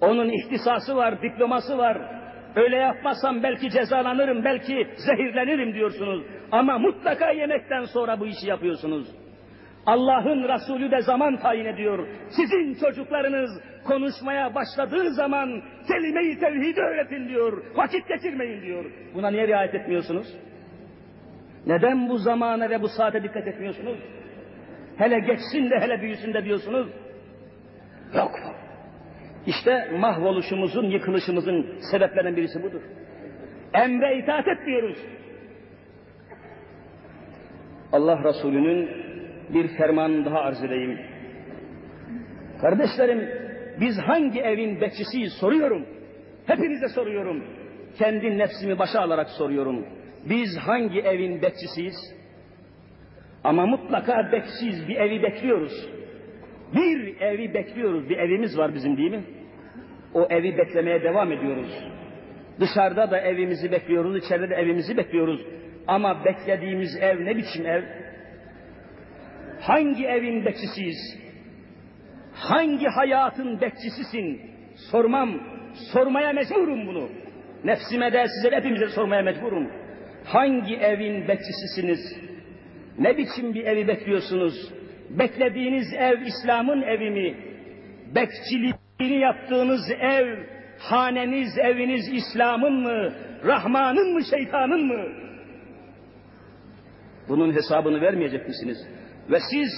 Onun ihtisası var, diploması var. Öyle yapmazsam belki cezalanırım, belki zehirlenirim diyorsunuz. Ama mutlaka yemekten sonra bu işi yapıyorsunuz. Allah'ın Resulü de zaman tayin ediyor. Sizin çocuklarınız konuşmaya başladığı zaman kelime-i tevhidi öğretin diyor. Vakit geçirmeyin diyor. Buna niye riayet etmiyorsunuz? Neden bu zamana ve bu saate dikkat etmiyorsunuz? Hele geçsin de hele büyüsün de diyorsunuz. Yok. İşte mahvoluşumuzun, yıkılışımızın sebeplerinden birisi budur. Emre itaat etmiyoruz. Allah Resulü'nün bir fermanını daha arz edeyim. Kardeşlerim, biz hangi evin bekçisiyiz soruyorum. Hepinize soruyorum. Kendi nefsimi başa alarak soruyorum. Biz hangi evin bekçisiyiz? Ama mutlaka bekçiyiz, bir evi bekliyoruz. Bir evi bekliyoruz, bir evimiz var bizim değil mi? O evi beklemeye devam ediyoruz. Dışarıda da evimizi bekliyoruz, içeride de evimizi bekliyoruz. Ama beklediğimiz ev ne biçim ev? Hangi evin bekçisiyiz? Hangi hayatın bekçisisin? Sormam, sormaya mecburum bunu. Nefsime de size hepimize sormaya mecburum. Hangi evin bekçisisiniz? Ne biçim bir evi bekliyorsunuz? Beklediğiniz ev İslam'ın evi mi? Bekçiliğini yaptığınız ev, haneniz, eviniz İslam'ın mı? Rahman'ın mı, şeytanın mı? Bunun hesabını vermeyecek misiniz? Ve siz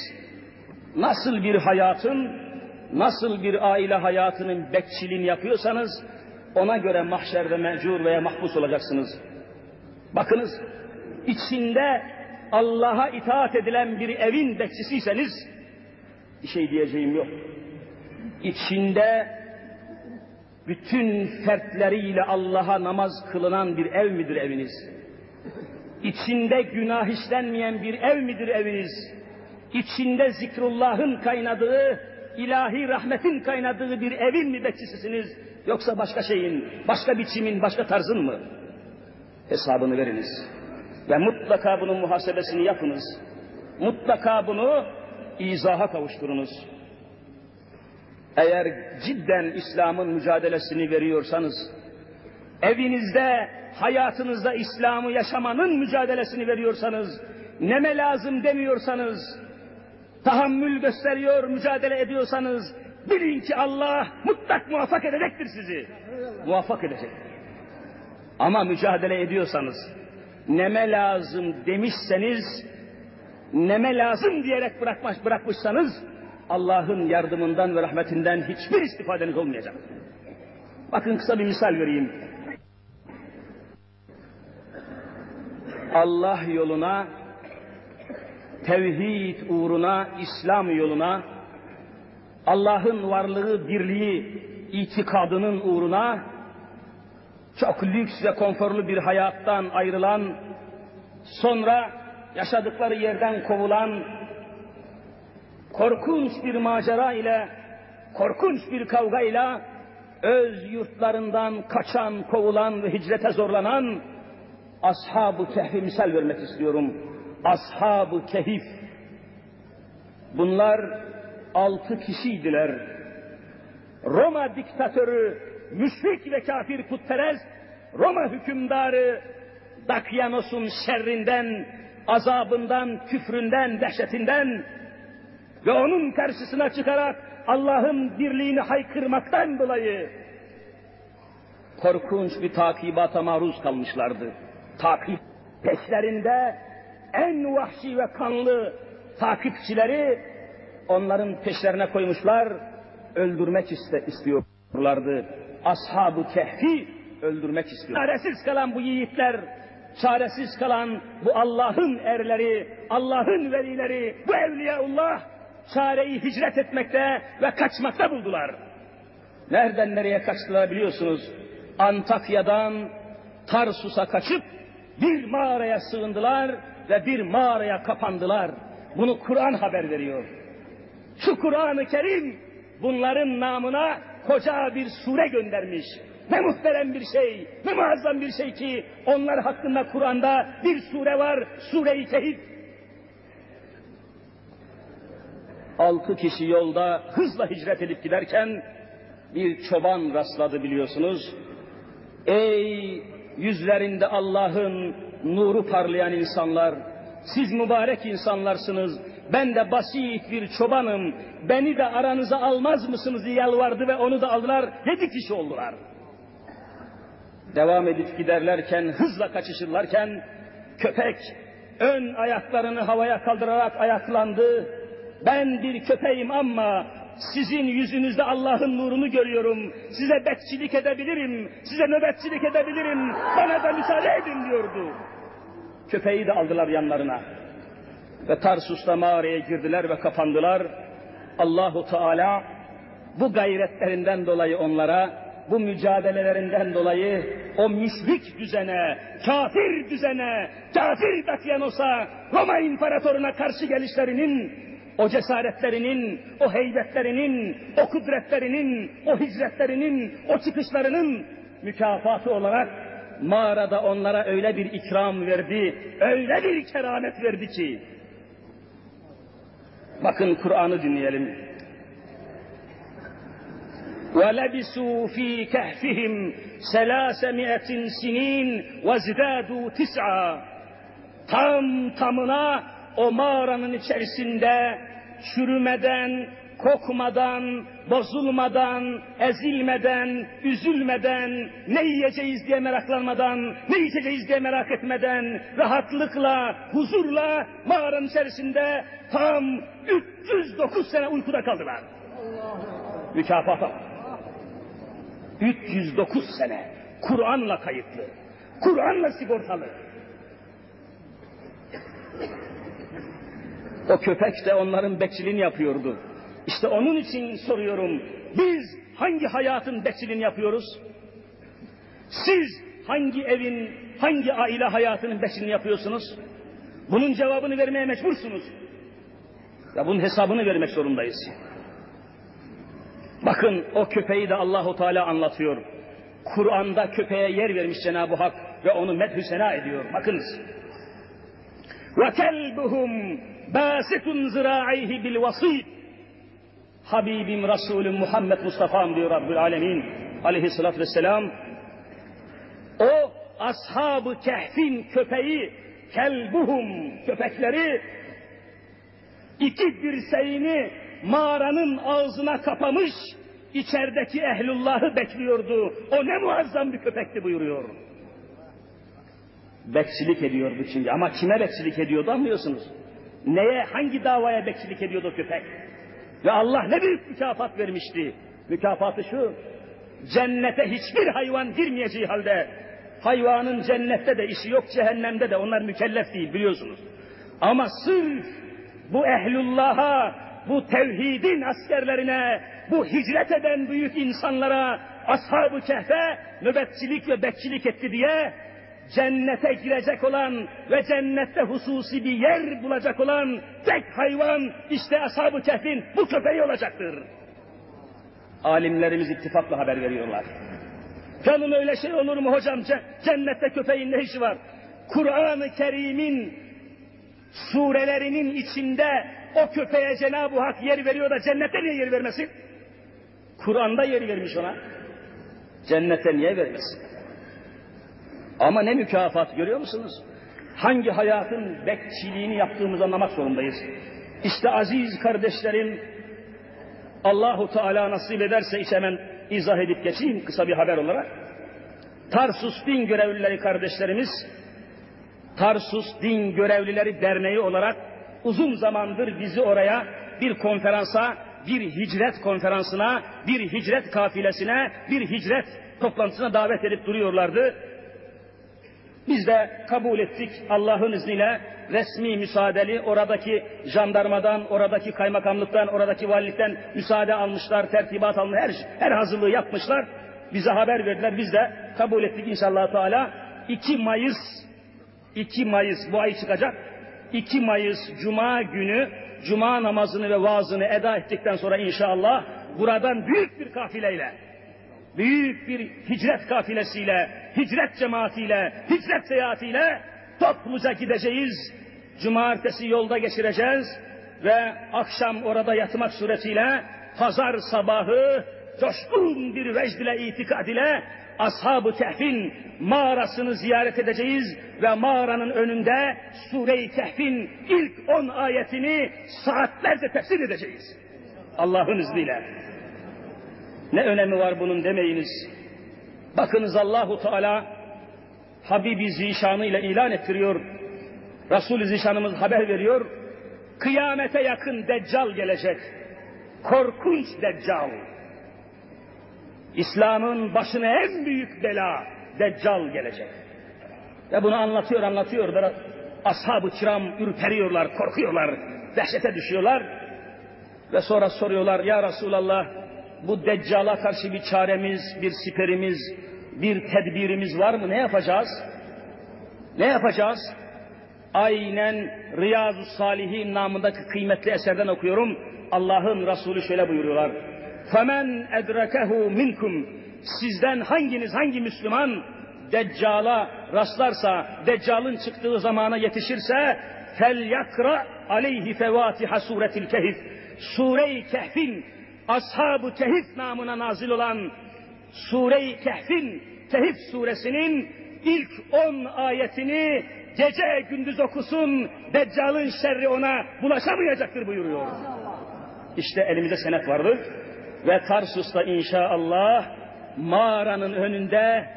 nasıl bir hayatın, nasıl bir aile hayatının bekçiliğini yapıyorsanız, ona göre mahşerde mecur veya mahpus olacaksınız. Bakınız, içinde Allah'a itaat edilen bir evin bekçisiyseniz, bir şey diyeceğim yok. İçinde bütün fertleriyle Allah'a namaz kılınan bir ev midir eviniz? İçinde günah işlenmeyen bir ev midir eviniz? İçinde zikrullahın kaynadığı, ilahi rahmetin kaynadığı bir evin mi bekçisisiniz? Yoksa başka şeyin, başka biçimin, başka tarzın mı? Hesabını veriniz. Ve mutlaka bunun muhasebesini yapınız. Mutlaka bunu izaha kavuşturunuz. Eğer cidden İslam'ın mücadelesini veriyorsanız, evinizde, hayatınızda İslam'ı yaşamanın mücadelesini veriyorsanız, neme lazım demiyorsanız, tahammül gösteriyor, mücadele ediyorsanız, bilin ki Allah mutlak muvaffak edecektir sizi. Muvaffak edecek. Ama mücadele ediyorsanız, neme lazım demişseniz, neme lazım diyerek bırakmış, bırakmışsanız, Allah'ın yardımından ve rahmetinden hiçbir istifadeniz olmayacak. Bakın kısa bir misal vereyim. Allah yoluna, tevhid uğruna, İslam yoluna, Allah'ın varlığı, birliği, itikadının uğruna çok lüks ve konforlu bir hayattan ayrılan, sonra yaşadıkları yerden kovulan, korkunç bir macera ile, korkunç bir kavga ile öz yurtlarından kaçan, kovulan ve hicrete zorlanan ashab-ı kehfi misal vermek istiyorum. Ashab-ı kehif. Bunlar altı kişiydiler. Roma diktatörü, müşrik ve kafir putperest, Roma hükümdarı Dakyanos'un şerrinden, azabından, küfründen, dehşetinden ve onun karşısına çıkarak Allah'ın birliğini haykırmaktan dolayı korkunç bir takibata maruz kalmışlardı. Takip peşlerinde en vahşi ve kanlı takipçileri onların peşlerine koymuşlar, öldürmek iste, istiyorlardı. Ashab-ı Kehfi öldürmek istiyor. Çaresiz kalan bu yiğitler, çaresiz kalan bu Allah'ın erleri, Allah'ın velileri, bu evliyaullah çareyi hicret etmekte ve kaçmakta buldular. Nereden nereye kaçtılar biliyorsunuz. Antakya'dan Tarsus'a kaçıp bir mağaraya sığındılar ve bir mağaraya kapandılar. Bunu Kur'an haber veriyor. Şu Kur'an-ı Kerim bunların namına koca bir sure göndermiş. Ne muhterem bir şey, ne muazzam bir şey ki onlar hakkında Kur'an'da bir sure var, Sure-i Tehid. Altı kişi yolda hızla hicret edip giderken bir çoban rastladı biliyorsunuz. Ey yüzlerinde Allah'ın nuru parlayan insanlar, siz mübarek insanlarsınız, ben de basit bir çobanım, beni de aranıza almaz mısınız diye yalvardı ve onu da aldılar, yedi kişi oldular. Devam edip giderlerken, hızla kaçışırlarken, köpek ön ayaklarını havaya kaldırarak ayaklandı. Ben bir köpeğim ama sizin yüzünüzde Allah'ın nurunu görüyorum. Size bekçilik edebilirim, size nöbetçilik edebilirim. Bana da müsaade edin diyordu. Köpeği de aldılar yanlarına. Ve Tarsus'ta mağaraya girdiler ve kapandılar. Allahu Teala bu gayretlerinden dolayı onlara, bu mücadelelerinden dolayı o müşrik düzene, kafir düzene, kafir Dakyanos'a, Roma İmparatoruna karşı gelişlerinin, o cesaretlerinin, o heybetlerinin, o kudretlerinin, o hicretlerinin, o çıkışlarının mükafatı olarak mağarada onlara öyle bir ikram verdi, öyle bir keramet verdi ki, bakın Kur'an'ı dinleyelim. وَلَبِسُوا ف۪ي كَهْفِهِمْ سَلَاسَمِئَةٍ سِن۪ينَ وَازْدَادُوا تِسْعًا Tam tamına o mağaranın içerisinde çürümeden, kokmadan, bozulmadan, ezilmeden, üzülmeden, ne yiyeceğiz diye meraklanmadan, ne içeceğiz diye merak etmeden, rahatlıkla, huzurla mağaranın içerisinde tam 309 sene uykuda kaldılar. Mükafata. 309 sene. Kur'an'la kayıtlı. Kur'an'la sigortalı. O köpek de onların bekçiliğini yapıyordu. İşte onun için soruyorum. Biz hangi hayatın bekçiliğini yapıyoruz? Siz hangi evin, hangi aile hayatının bekçiliğini yapıyorsunuz? Bunun cevabını vermeye mecbursunuz. Ya bunun hesabını vermek zorundayız. Bakın o köpeği de Allahu Teala anlatıyor. Kur'an'da köpeğe yer vermiş Cenab-ı Hak ve onu medhü sena ediyor. Bakınız. Ve kelbuhum basitun zira'ayhi. Habibim Resulüm Muhammed Mustafa'm diyor Rabbül Alemin aleyhissalatü vesselam. O ashab-ı kehfin köpeği kelbuhum köpekleri iki dirseğini mağaranın ağzına kapamış içerideki ehlullahı bekliyordu. O ne muazzam bir köpekti buyuruyor. Bekçilik ediyordu şimdi ama kime bekçilik ediyordu anlıyorsunuz. Neye, hangi davaya bekçilik ediyordu o köpek? Ve Allah ne büyük mükafat vermişti. Mükafatı şu, cennete hiçbir hayvan girmeyeceği halde, hayvanın cennette de işi yok, cehennemde de onlar mükellef değil biliyorsunuz. Ama sırf bu ehlullah'a, bu tevhidin askerlerine, bu hicret eden büyük insanlara Ashab-ı Kehf'e nöbetçilik ve bekçilik etti diye cennete girecek olan ve cennette hususi bir yer bulacak olan tek hayvan işte Ashab-ı Kehf'in bu köpeği olacaktır. Alimlerimiz ittifakla haber veriyorlar. Canım öyle şey olur mu hocam? Cennette köpeğin ne işi var? Kur'an-ı Kerim'in surelerinin içinde o köpeğe Cenab-ı Hak yer veriyor da cennette niye yer vermesin? Kur'an'da yer vermiş ona. Cennete niye vermesin? Ama ne mükafat görüyor musunuz? Hangi hayatın bekçiliğini yaptığımızı anlamak zorundayız. İşte aziz kardeşlerim Allahu Teala nasip ederse işte hemen izah edip geçeyim kısa bir haber olarak. Tarsus din görevlileri kardeşlerimiz Tarsus Din Görevlileri Derneği olarak uzun zamandır bizi oraya bir konferansa, bir hicret konferansına, bir hicret kafilesine, bir hicret toplantısına davet edip duruyorlardı. Biz de kabul ettik Allah'ın izniyle resmi müsaadeli oradaki jandarmadan, oradaki kaymakamlıktan, oradaki valilikten müsaade almışlar, tertibat almışlar, her, her hazırlığı yapmışlar. Bize haber verdiler, biz de kabul ettik inşallah Teala. 2 Mayıs 2 Mayıs bu ay çıkacak. 2 Mayıs Cuma günü Cuma namazını ve vaazını eda ettikten sonra inşallah buradan büyük bir kafileyle, büyük bir hicret kafilesiyle, hicret cemaatiyle, hicret seyahatiyle topluca gideceğiz. Cumartesi yolda geçireceğiz ve akşam orada yatmak suretiyle pazar sabahı coşkun bir vecd ile itikad ile Ashab-ı Kehf'in mağarasını ziyaret edeceğiz ve mağaranın önünde Sure-i Kehf'in ilk on ayetini saatlerce tefsir edeceğiz. Allah'ın izniyle. Ne önemi var bunun demeyiniz. Bakınız Allahu Teala Habibi Zişanı ile ilan ettiriyor. Resul-i Zişanımız haber veriyor. Kıyamete yakın Deccal gelecek. Korkunç Deccal İslam'ın başına en büyük bela Deccal gelecek. Ve bunu anlatıyor anlatıyor da ashab-ı kiram ürperiyorlar, korkuyorlar, dehşete düşüyorlar. Ve sonra soruyorlar ya Resulallah bu deccala karşı bir çaremiz, bir siperimiz, bir tedbirimiz var mı? Ne yapacağız? Ne yapacağız? Aynen Riyazu Salihin namındaki kıymetli eserden okuyorum. Allah'ın Resulü şöyle buyuruyorlar. Femen edrekehu minkum. Sizden hanginiz, hangi Müslüman Deccala rastlarsa, Deccal'ın çıktığı zamana yetişirse fel yakra aleyhi fevatiha suretil kehif. Sure-i Kehf'in Ashab-ı Kehif namına nazil olan Sure-i Kehf'in Kehif suresinin ilk on ayetini gece gündüz okusun, Deccal'ın şerri ona bulaşamayacaktır buyuruyor. İşte elimizde senet vardır ve Tarsus'ta inşallah mağaranın önünde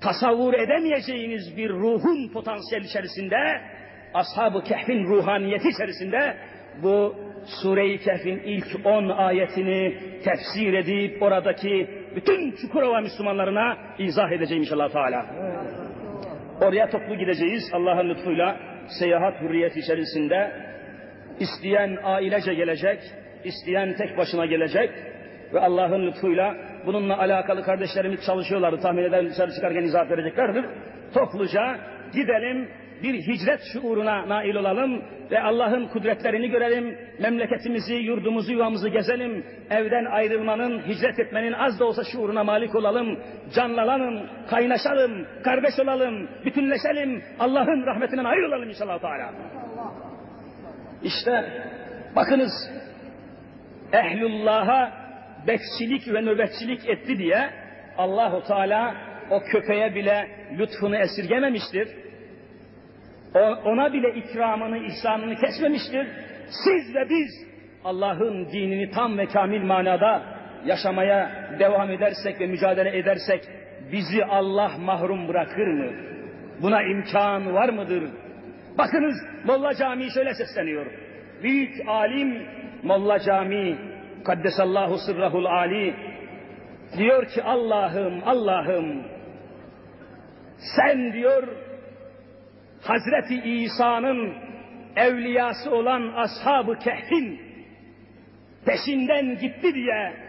tasavvur edemeyeceğiniz bir ruhun potansiyel içerisinde Ashab-ı Kehf'in ruhaniyeti içerisinde bu Sure-i Kehf'in ilk on ayetini tefsir edip oradaki bütün Çukurova Müslümanlarına izah edeceğim inşallah Teala. Oraya toplu gideceğiz Allah'ın lütfuyla seyahat hürriyeti içerisinde isteyen ailece gelecek, isteyen tek başına gelecek ve Allah'ın lütfuyla bununla alakalı kardeşlerimiz çalışıyorlardı. Tahmin ederim dışarı çıkarken izahat vereceklerdir. Topluca gidelim bir hicret şuuruna nail olalım ve Allah'ın kudretlerini görelim, memleketimizi, yurdumuzu, yuvamızı gezelim, evden ayrılmanın, hicret etmenin az da olsa şuuruna malik olalım, canlanalım, kaynaşalım, kardeş olalım, bütünleşelim, Allah'ın rahmetinden ayrılalım inşallah Teala. İşte bakınız ehlullah'a bekçilik ve nöbetçilik etti diye Allahu Teala o köpeğe bile lütfunu esirgememiştir. Ona bile ikramını, ihsanını kesmemiştir. Siz ve biz Allah'ın dinini tam ve kamil manada yaşamaya devam edersek ve mücadele edersek bizi Allah mahrum bırakır mı? Buna imkan var mıdır? Bakınız Molla Camii şöyle sesleniyor. Büyük alim Molla Cami Kaddesallahu sırrahul ali diyor ki Allah'ım Allah'ım sen diyor Hazreti İsa'nın evliyası olan Ashab-ı Kehf'in peşinden gitti diye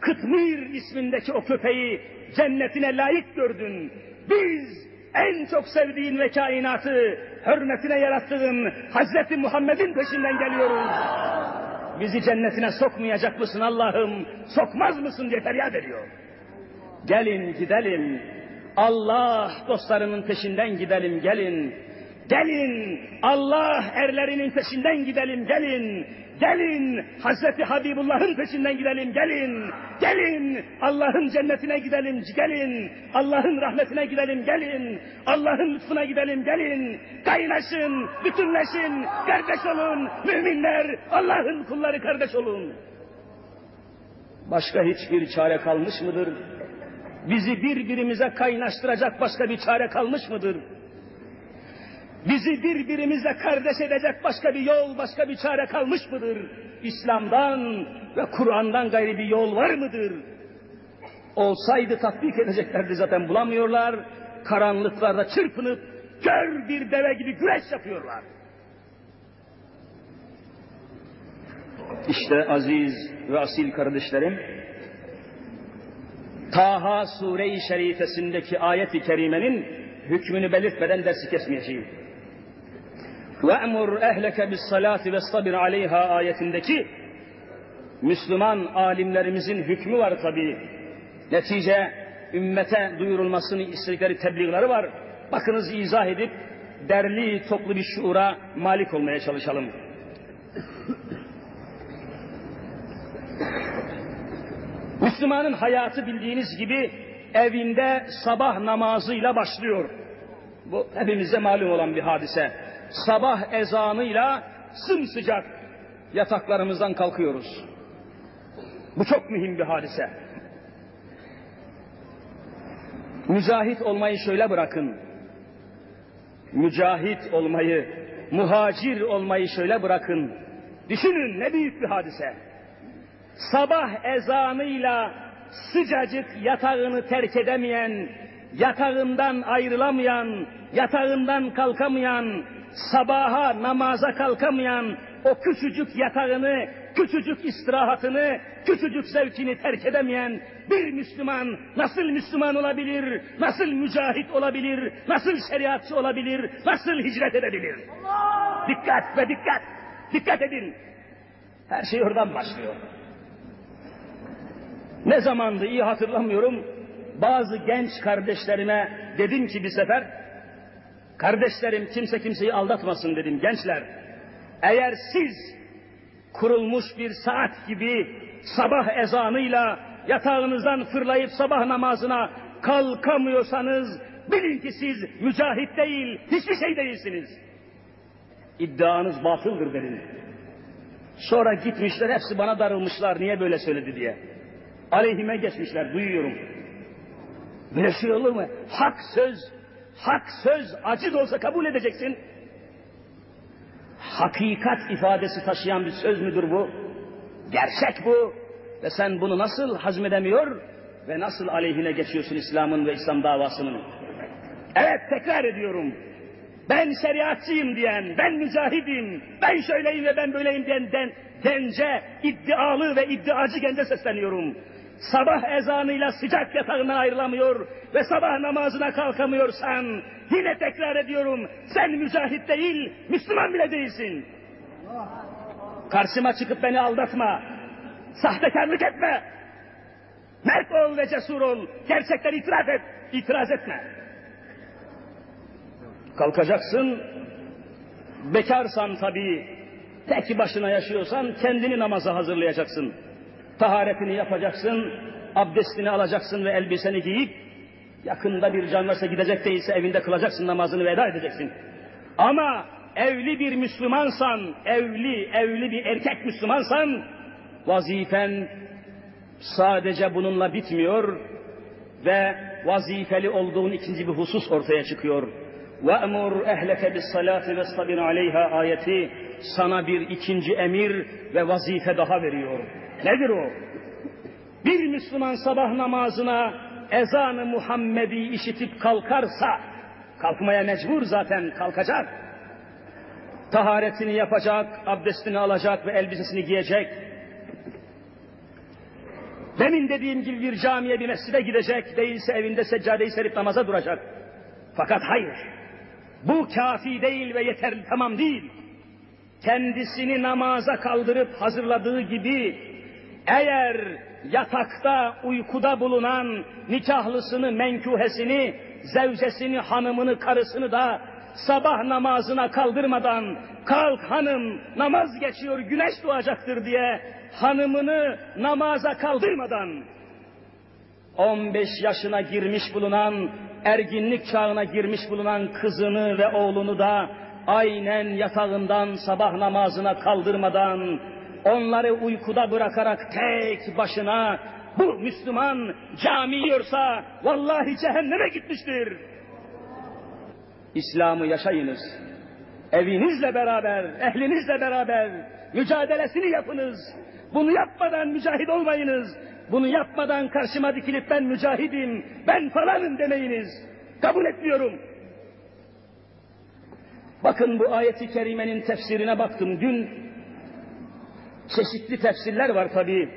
Kıtmir ismindeki o köpeği cennetine layık gördün. Biz en çok sevdiğin ve kainatı hürmetine yarattığın Hazreti Muhammed'in peşinden geliyoruz. Bizi cennetine sokmayacak mısın Allah'ım? Sokmaz mısın diye feryat ediyor. Gelin gidelim. Allah dostlarının peşinden gidelim gelin. Gelin Allah erlerinin peşinden gidelim gelin. Gelin Hazreti Habibullah'ın peşinden gidelim gelin. Gelin Allah'ın cennetine gidelim gelin. Allah'ın rahmetine gidelim gelin. Allah'ın lütfuna gidelim gelin. Kaynaşın, bütünleşin, kardeş olun. Müminler Allah'ın kulları kardeş olun. Başka hiçbir çare kalmış mıdır? Bizi birbirimize kaynaştıracak başka bir çare kalmış mıdır? Bizi birbirimize kardeş edecek başka bir yol, başka bir çare kalmış mıdır? İslam'dan ve Kur'an'dan gayri bir yol var mıdır? Olsaydı tatbik edeceklerdi zaten bulamıyorlar. Karanlıklarda çırpınıp kör bir deve gibi güreş yapıyorlar. İşte aziz ve asil kardeşlerim, Taha Sure-i Şerifesindeki ayet-i kerimenin hükmünü belirtmeden dersi kesmeyeceğim. وَأْمُرْ اَهْلَكَ بِالصَّلَاةِ وَاسْتَبِرْ عَلَيْهَا ayetindeki Müslüman alimlerimizin hükmü var tabi. Netice ümmete duyurulmasını istedikleri tebliğleri var. Bakınız izah edip derli toplu bir şuura malik olmaya çalışalım. Müslümanın hayatı bildiğiniz gibi evinde sabah namazıyla başlıyor. Bu hepimize malum olan bir hadise. Sabah ezanıyla sımsıcak yataklarımızdan kalkıyoruz. Bu çok mühim bir hadise. Mücahit olmayı şöyle bırakın. Mücahit olmayı, muhacir olmayı şöyle bırakın. Düşünün ne büyük bir hadise sabah ezanıyla sıcacık yatağını terk edemeyen, yatağından ayrılamayan, yatağından kalkamayan, sabaha namaza kalkamayan o küçücük yatağını, küçücük istirahatını, küçücük zevkini terk edemeyen bir Müslüman nasıl Müslüman olabilir, nasıl mücahit olabilir, nasıl şeriatçı olabilir, nasıl hicret edebilir? Allah! Dikkat ve dikkat, dikkat edin. Her şey oradan başlıyor. Ne zamandı iyi hatırlamıyorum. Bazı genç kardeşlerime dedim ki bir sefer, kardeşlerim kimse kimseyi aldatmasın dedim gençler. Eğer siz kurulmuş bir saat gibi sabah ezanıyla yatağınızdan fırlayıp sabah namazına kalkamıyorsanız bilin ki siz mücahit değil, hiçbir şey değilsiniz. İddianız batıldır dedim. Sonra gitmişler hepsi bana darılmışlar niye böyle söyledi diye aleyhime geçmişler duyuyorum. Böyle şey olur mu? Hak söz, hak söz acı da olsa kabul edeceksin. Hakikat ifadesi taşıyan bir söz müdür bu? Gerçek bu. Ve sen bunu nasıl hazmedemiyor ve nasıl aleyhine geçiyorsun İslam'ın ve İslam davasının? Evet tekrar ediyorum. Ben şeriatçıyım diyen, ben mücahidim, ben şöyleyim ve ben böyleyim diyen den, gence, iddialı ve iddiacı gence sesleniyorum sabah ezanıyla sıcak yatağından ayrılamıyor ve sabah namazına kalkamıyorsan yine tekrar ediyorum sen mücahit değil Müslüman bile değilsin. Karşıma çıkıp beni aldatma. Sahtekarlık etme. Mert ol ve cesur ol. Gerçekten itiraf et. İtiraz etme. Kalkacaksın. Bekarsan tabii. Tek başına yaşıyorsan kendini namaza hazırlayacaksın taharetini yapacaksın, abdestini alacaksın ve elbiseni giyip, yakında bir can varsa gidecek değilse evinde kılacaksın namazını veda edeceksin. Ama evli bir Müslümansan, evli, evli bir erkek Müslümansan, vazifen sadece bununla bitmiyor ve vazifeli olduğun ikinci bir husus ortaya çıkıyor. وَأْمُرْ اَهْلَكَ بِالصَّلَاةِ وَاسْتَبِرْ عَلَيْهَا ayeti sana bir ikinci emir ve vazife daha veriyor. Nedir o? Bir Müslüman sabah namazına ezanı Muhammed'i işitip kalkarsa, kalkmaya mecbur zaten kalkacak. Taharetini yapacak, abdestini alacak ve elbisesini giyecek. Demin dediğim gibi bir camiye bir mescide gidecek, değilse evinde seccadeyi serip namaza duracak. Fakat hayır, bu kafi değil ve yeterli tamam değil. Kendisini namaza kaldırıp hazırladığı gibi eğer yatakta uykuda bulunan nikahlısını, menkuhesini, zevcesini, hanımını, karısını da sabah namazına kaldırmadan kalk hanım namaz geçiyor güneş doğacaktır diye hanımını namaza kaldırmadan 15 yaşına girmiş bulunan erginlik çağına girmiş bulunan kızını ve oğlunu da aynen yatağından sabah namazına kaldırmadan onları uykuda bırakarak tek başına bu Müslüman cami yiyorsa vallahi cehenneme gitmiştir. İslam'ı yaşayınız. Evinizle beraber, ehlinizle beraber mücadelesini yapınız. Bunu yapmadan mücahit olmayınız. Bunu yapmadan karşıma dikilip ben mücahidim, ben falanım demeyiniz. Kabul etmiyorum. Bakın bu ayeti kerimenin tefsirine baktım dün. Çeşitli tefsirler var tabi.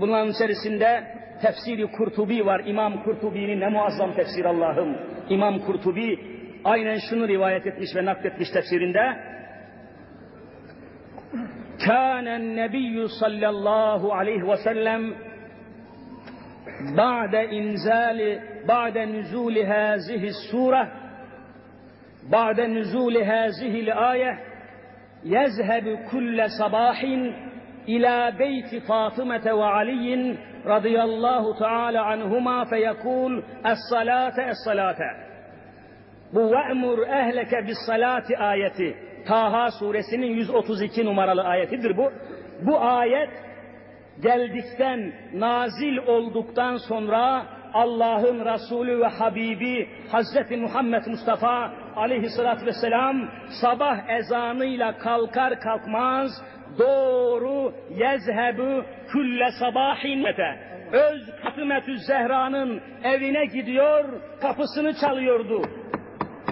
Bunların içerisinde tefsiri Kurtubi var. İmam Kurtubi'nin ne muazzam tefsir Allah'ım. İmam Kurtubi aynen şunu rivayet etmiş ve nakletmiş tefsirinde. كان النبي صلى الله عليه وسلم بعد إنزال بعد نزول هذه السورة ba'de nüzuli hazihil ayeh yezhebu kulle sabahin ila beyti Fatımete ve Ali'in radıyallahu teala anhuma feyekul es-salate es-salate. Bu ve'mur ehleke bis salati ayeti Taha suresinin 132 numaralı ayetidir bu. Bu ayet geldikten, nazil olduktan sonra Allah'ın Resulü ve Habibi Hazreti Muhammed Mustafa aleyhissalatü vesselam sabah ezanıyla kalkar kalkmaz doğru yezhebu külle sabahin öz Fatimetü Zehra'nın evine gidiyor kapısını çalıyordu.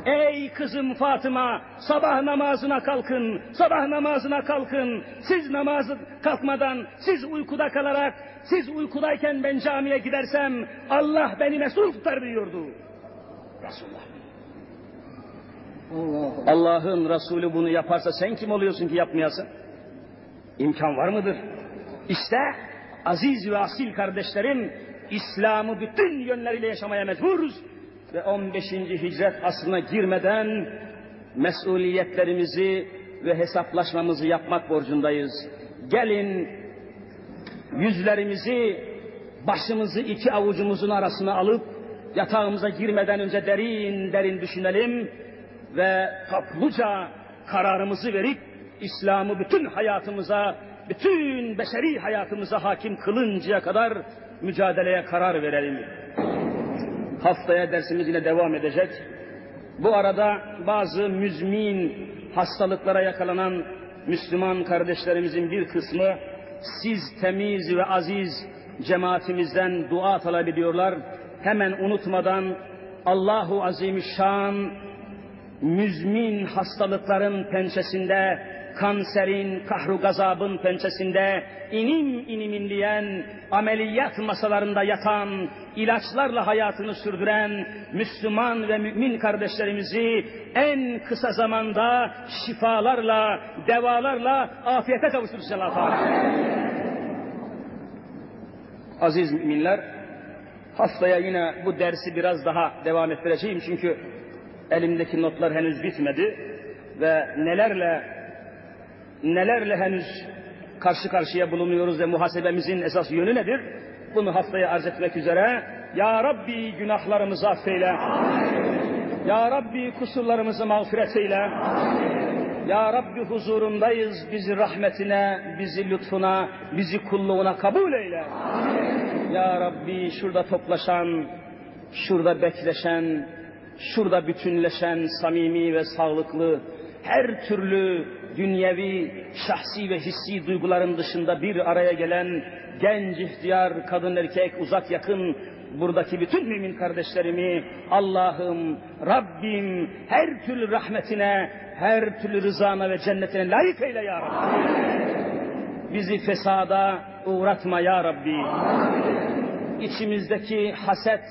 Ey kızım Fatıma sabah namazına kalkın, sabah namazına kalkın. Siz namazı kalkmadan, siz uykuda kalarak, siz uykudayken ben camiye gidersem Allah beni mesul tutar diyordu. Resulullah. Allah'ın Resulü bunu yaparsa sen kim oluyorsun ki yapmayasın? İmkan var mıdır? İşte aziz ve asil kardeşlerim İslam'ı bütün yönleriyle yaşamaya mecburuz ve 15. hicret asrına girmeden mesuliyetlerimizi ve hesaplaşmamızı yapmak borcundayız. Gelin yüzlerimizi, başımızı iki avucumuzun arasına alıp yatağımıza girmeden önce derin derin düşünelim ve topluca kararımızı verip İslam'ı bütün hayatımıza, bütün beşeri hayatımıza hakim kılıncaya kadar mücadeleye karar verelim. Haftaya dersimiz yine devam edecek. Bu arada bazı müzmin hastalıklara yakalanan Müslüman kardeşlerimizin bir kısmı siz temiz ve aziz cemaatimizden dua talep ediyorlar. Hemen unutmadan Allahu Azimüşşan müzmin hastalıkların pençesinde kanserin, kahru gazabın pençesinde inim inim inleyen, ameliyat masalarında yatan, ilaçlarla hayatını sürdüren Müslüman ve mümin kardeşlerimizi en kısa zamanda şifalarla, devalarla afiyete kavuştursun Allah Teala. Aziz müminler, haftaya yine bu dersi biraz daha devam ettireceğim çünkü elimdeki notlar henüz bitmedi ve nelerle nelerle henüz karşı karşıya bulunuyoruz ve muhasebemizin esas yönü nedir? Bunu haftaya arz etmek üzere. Ya Rabbi günahlarımızı affeyle. Ya Rabbi kusurlarımızı mağfiret eyle. Ya Rabbi huzurundayız. Bizi rahmetine, bizi lütfuna, bizi kulluğuna kabul eyle. Ya Rabbi şurada toplaşan, şurada bekleşen, şurada bütünleşen samimi ve sağlıklı her türlü dünyevi, şahsi ve hissi duyguların dışında bir araya gelen genç, ihtiyar, kadın, erkek, uzak, yakın buradaki bütün mümin kardeşlerimi Allah'ım, Rabbim her türlü rahmetine, her türlü rızana ve cennetine layık eyle ya Rabbi. Bizi fesada uğratma ya Rabbi. İçimizdeki haset,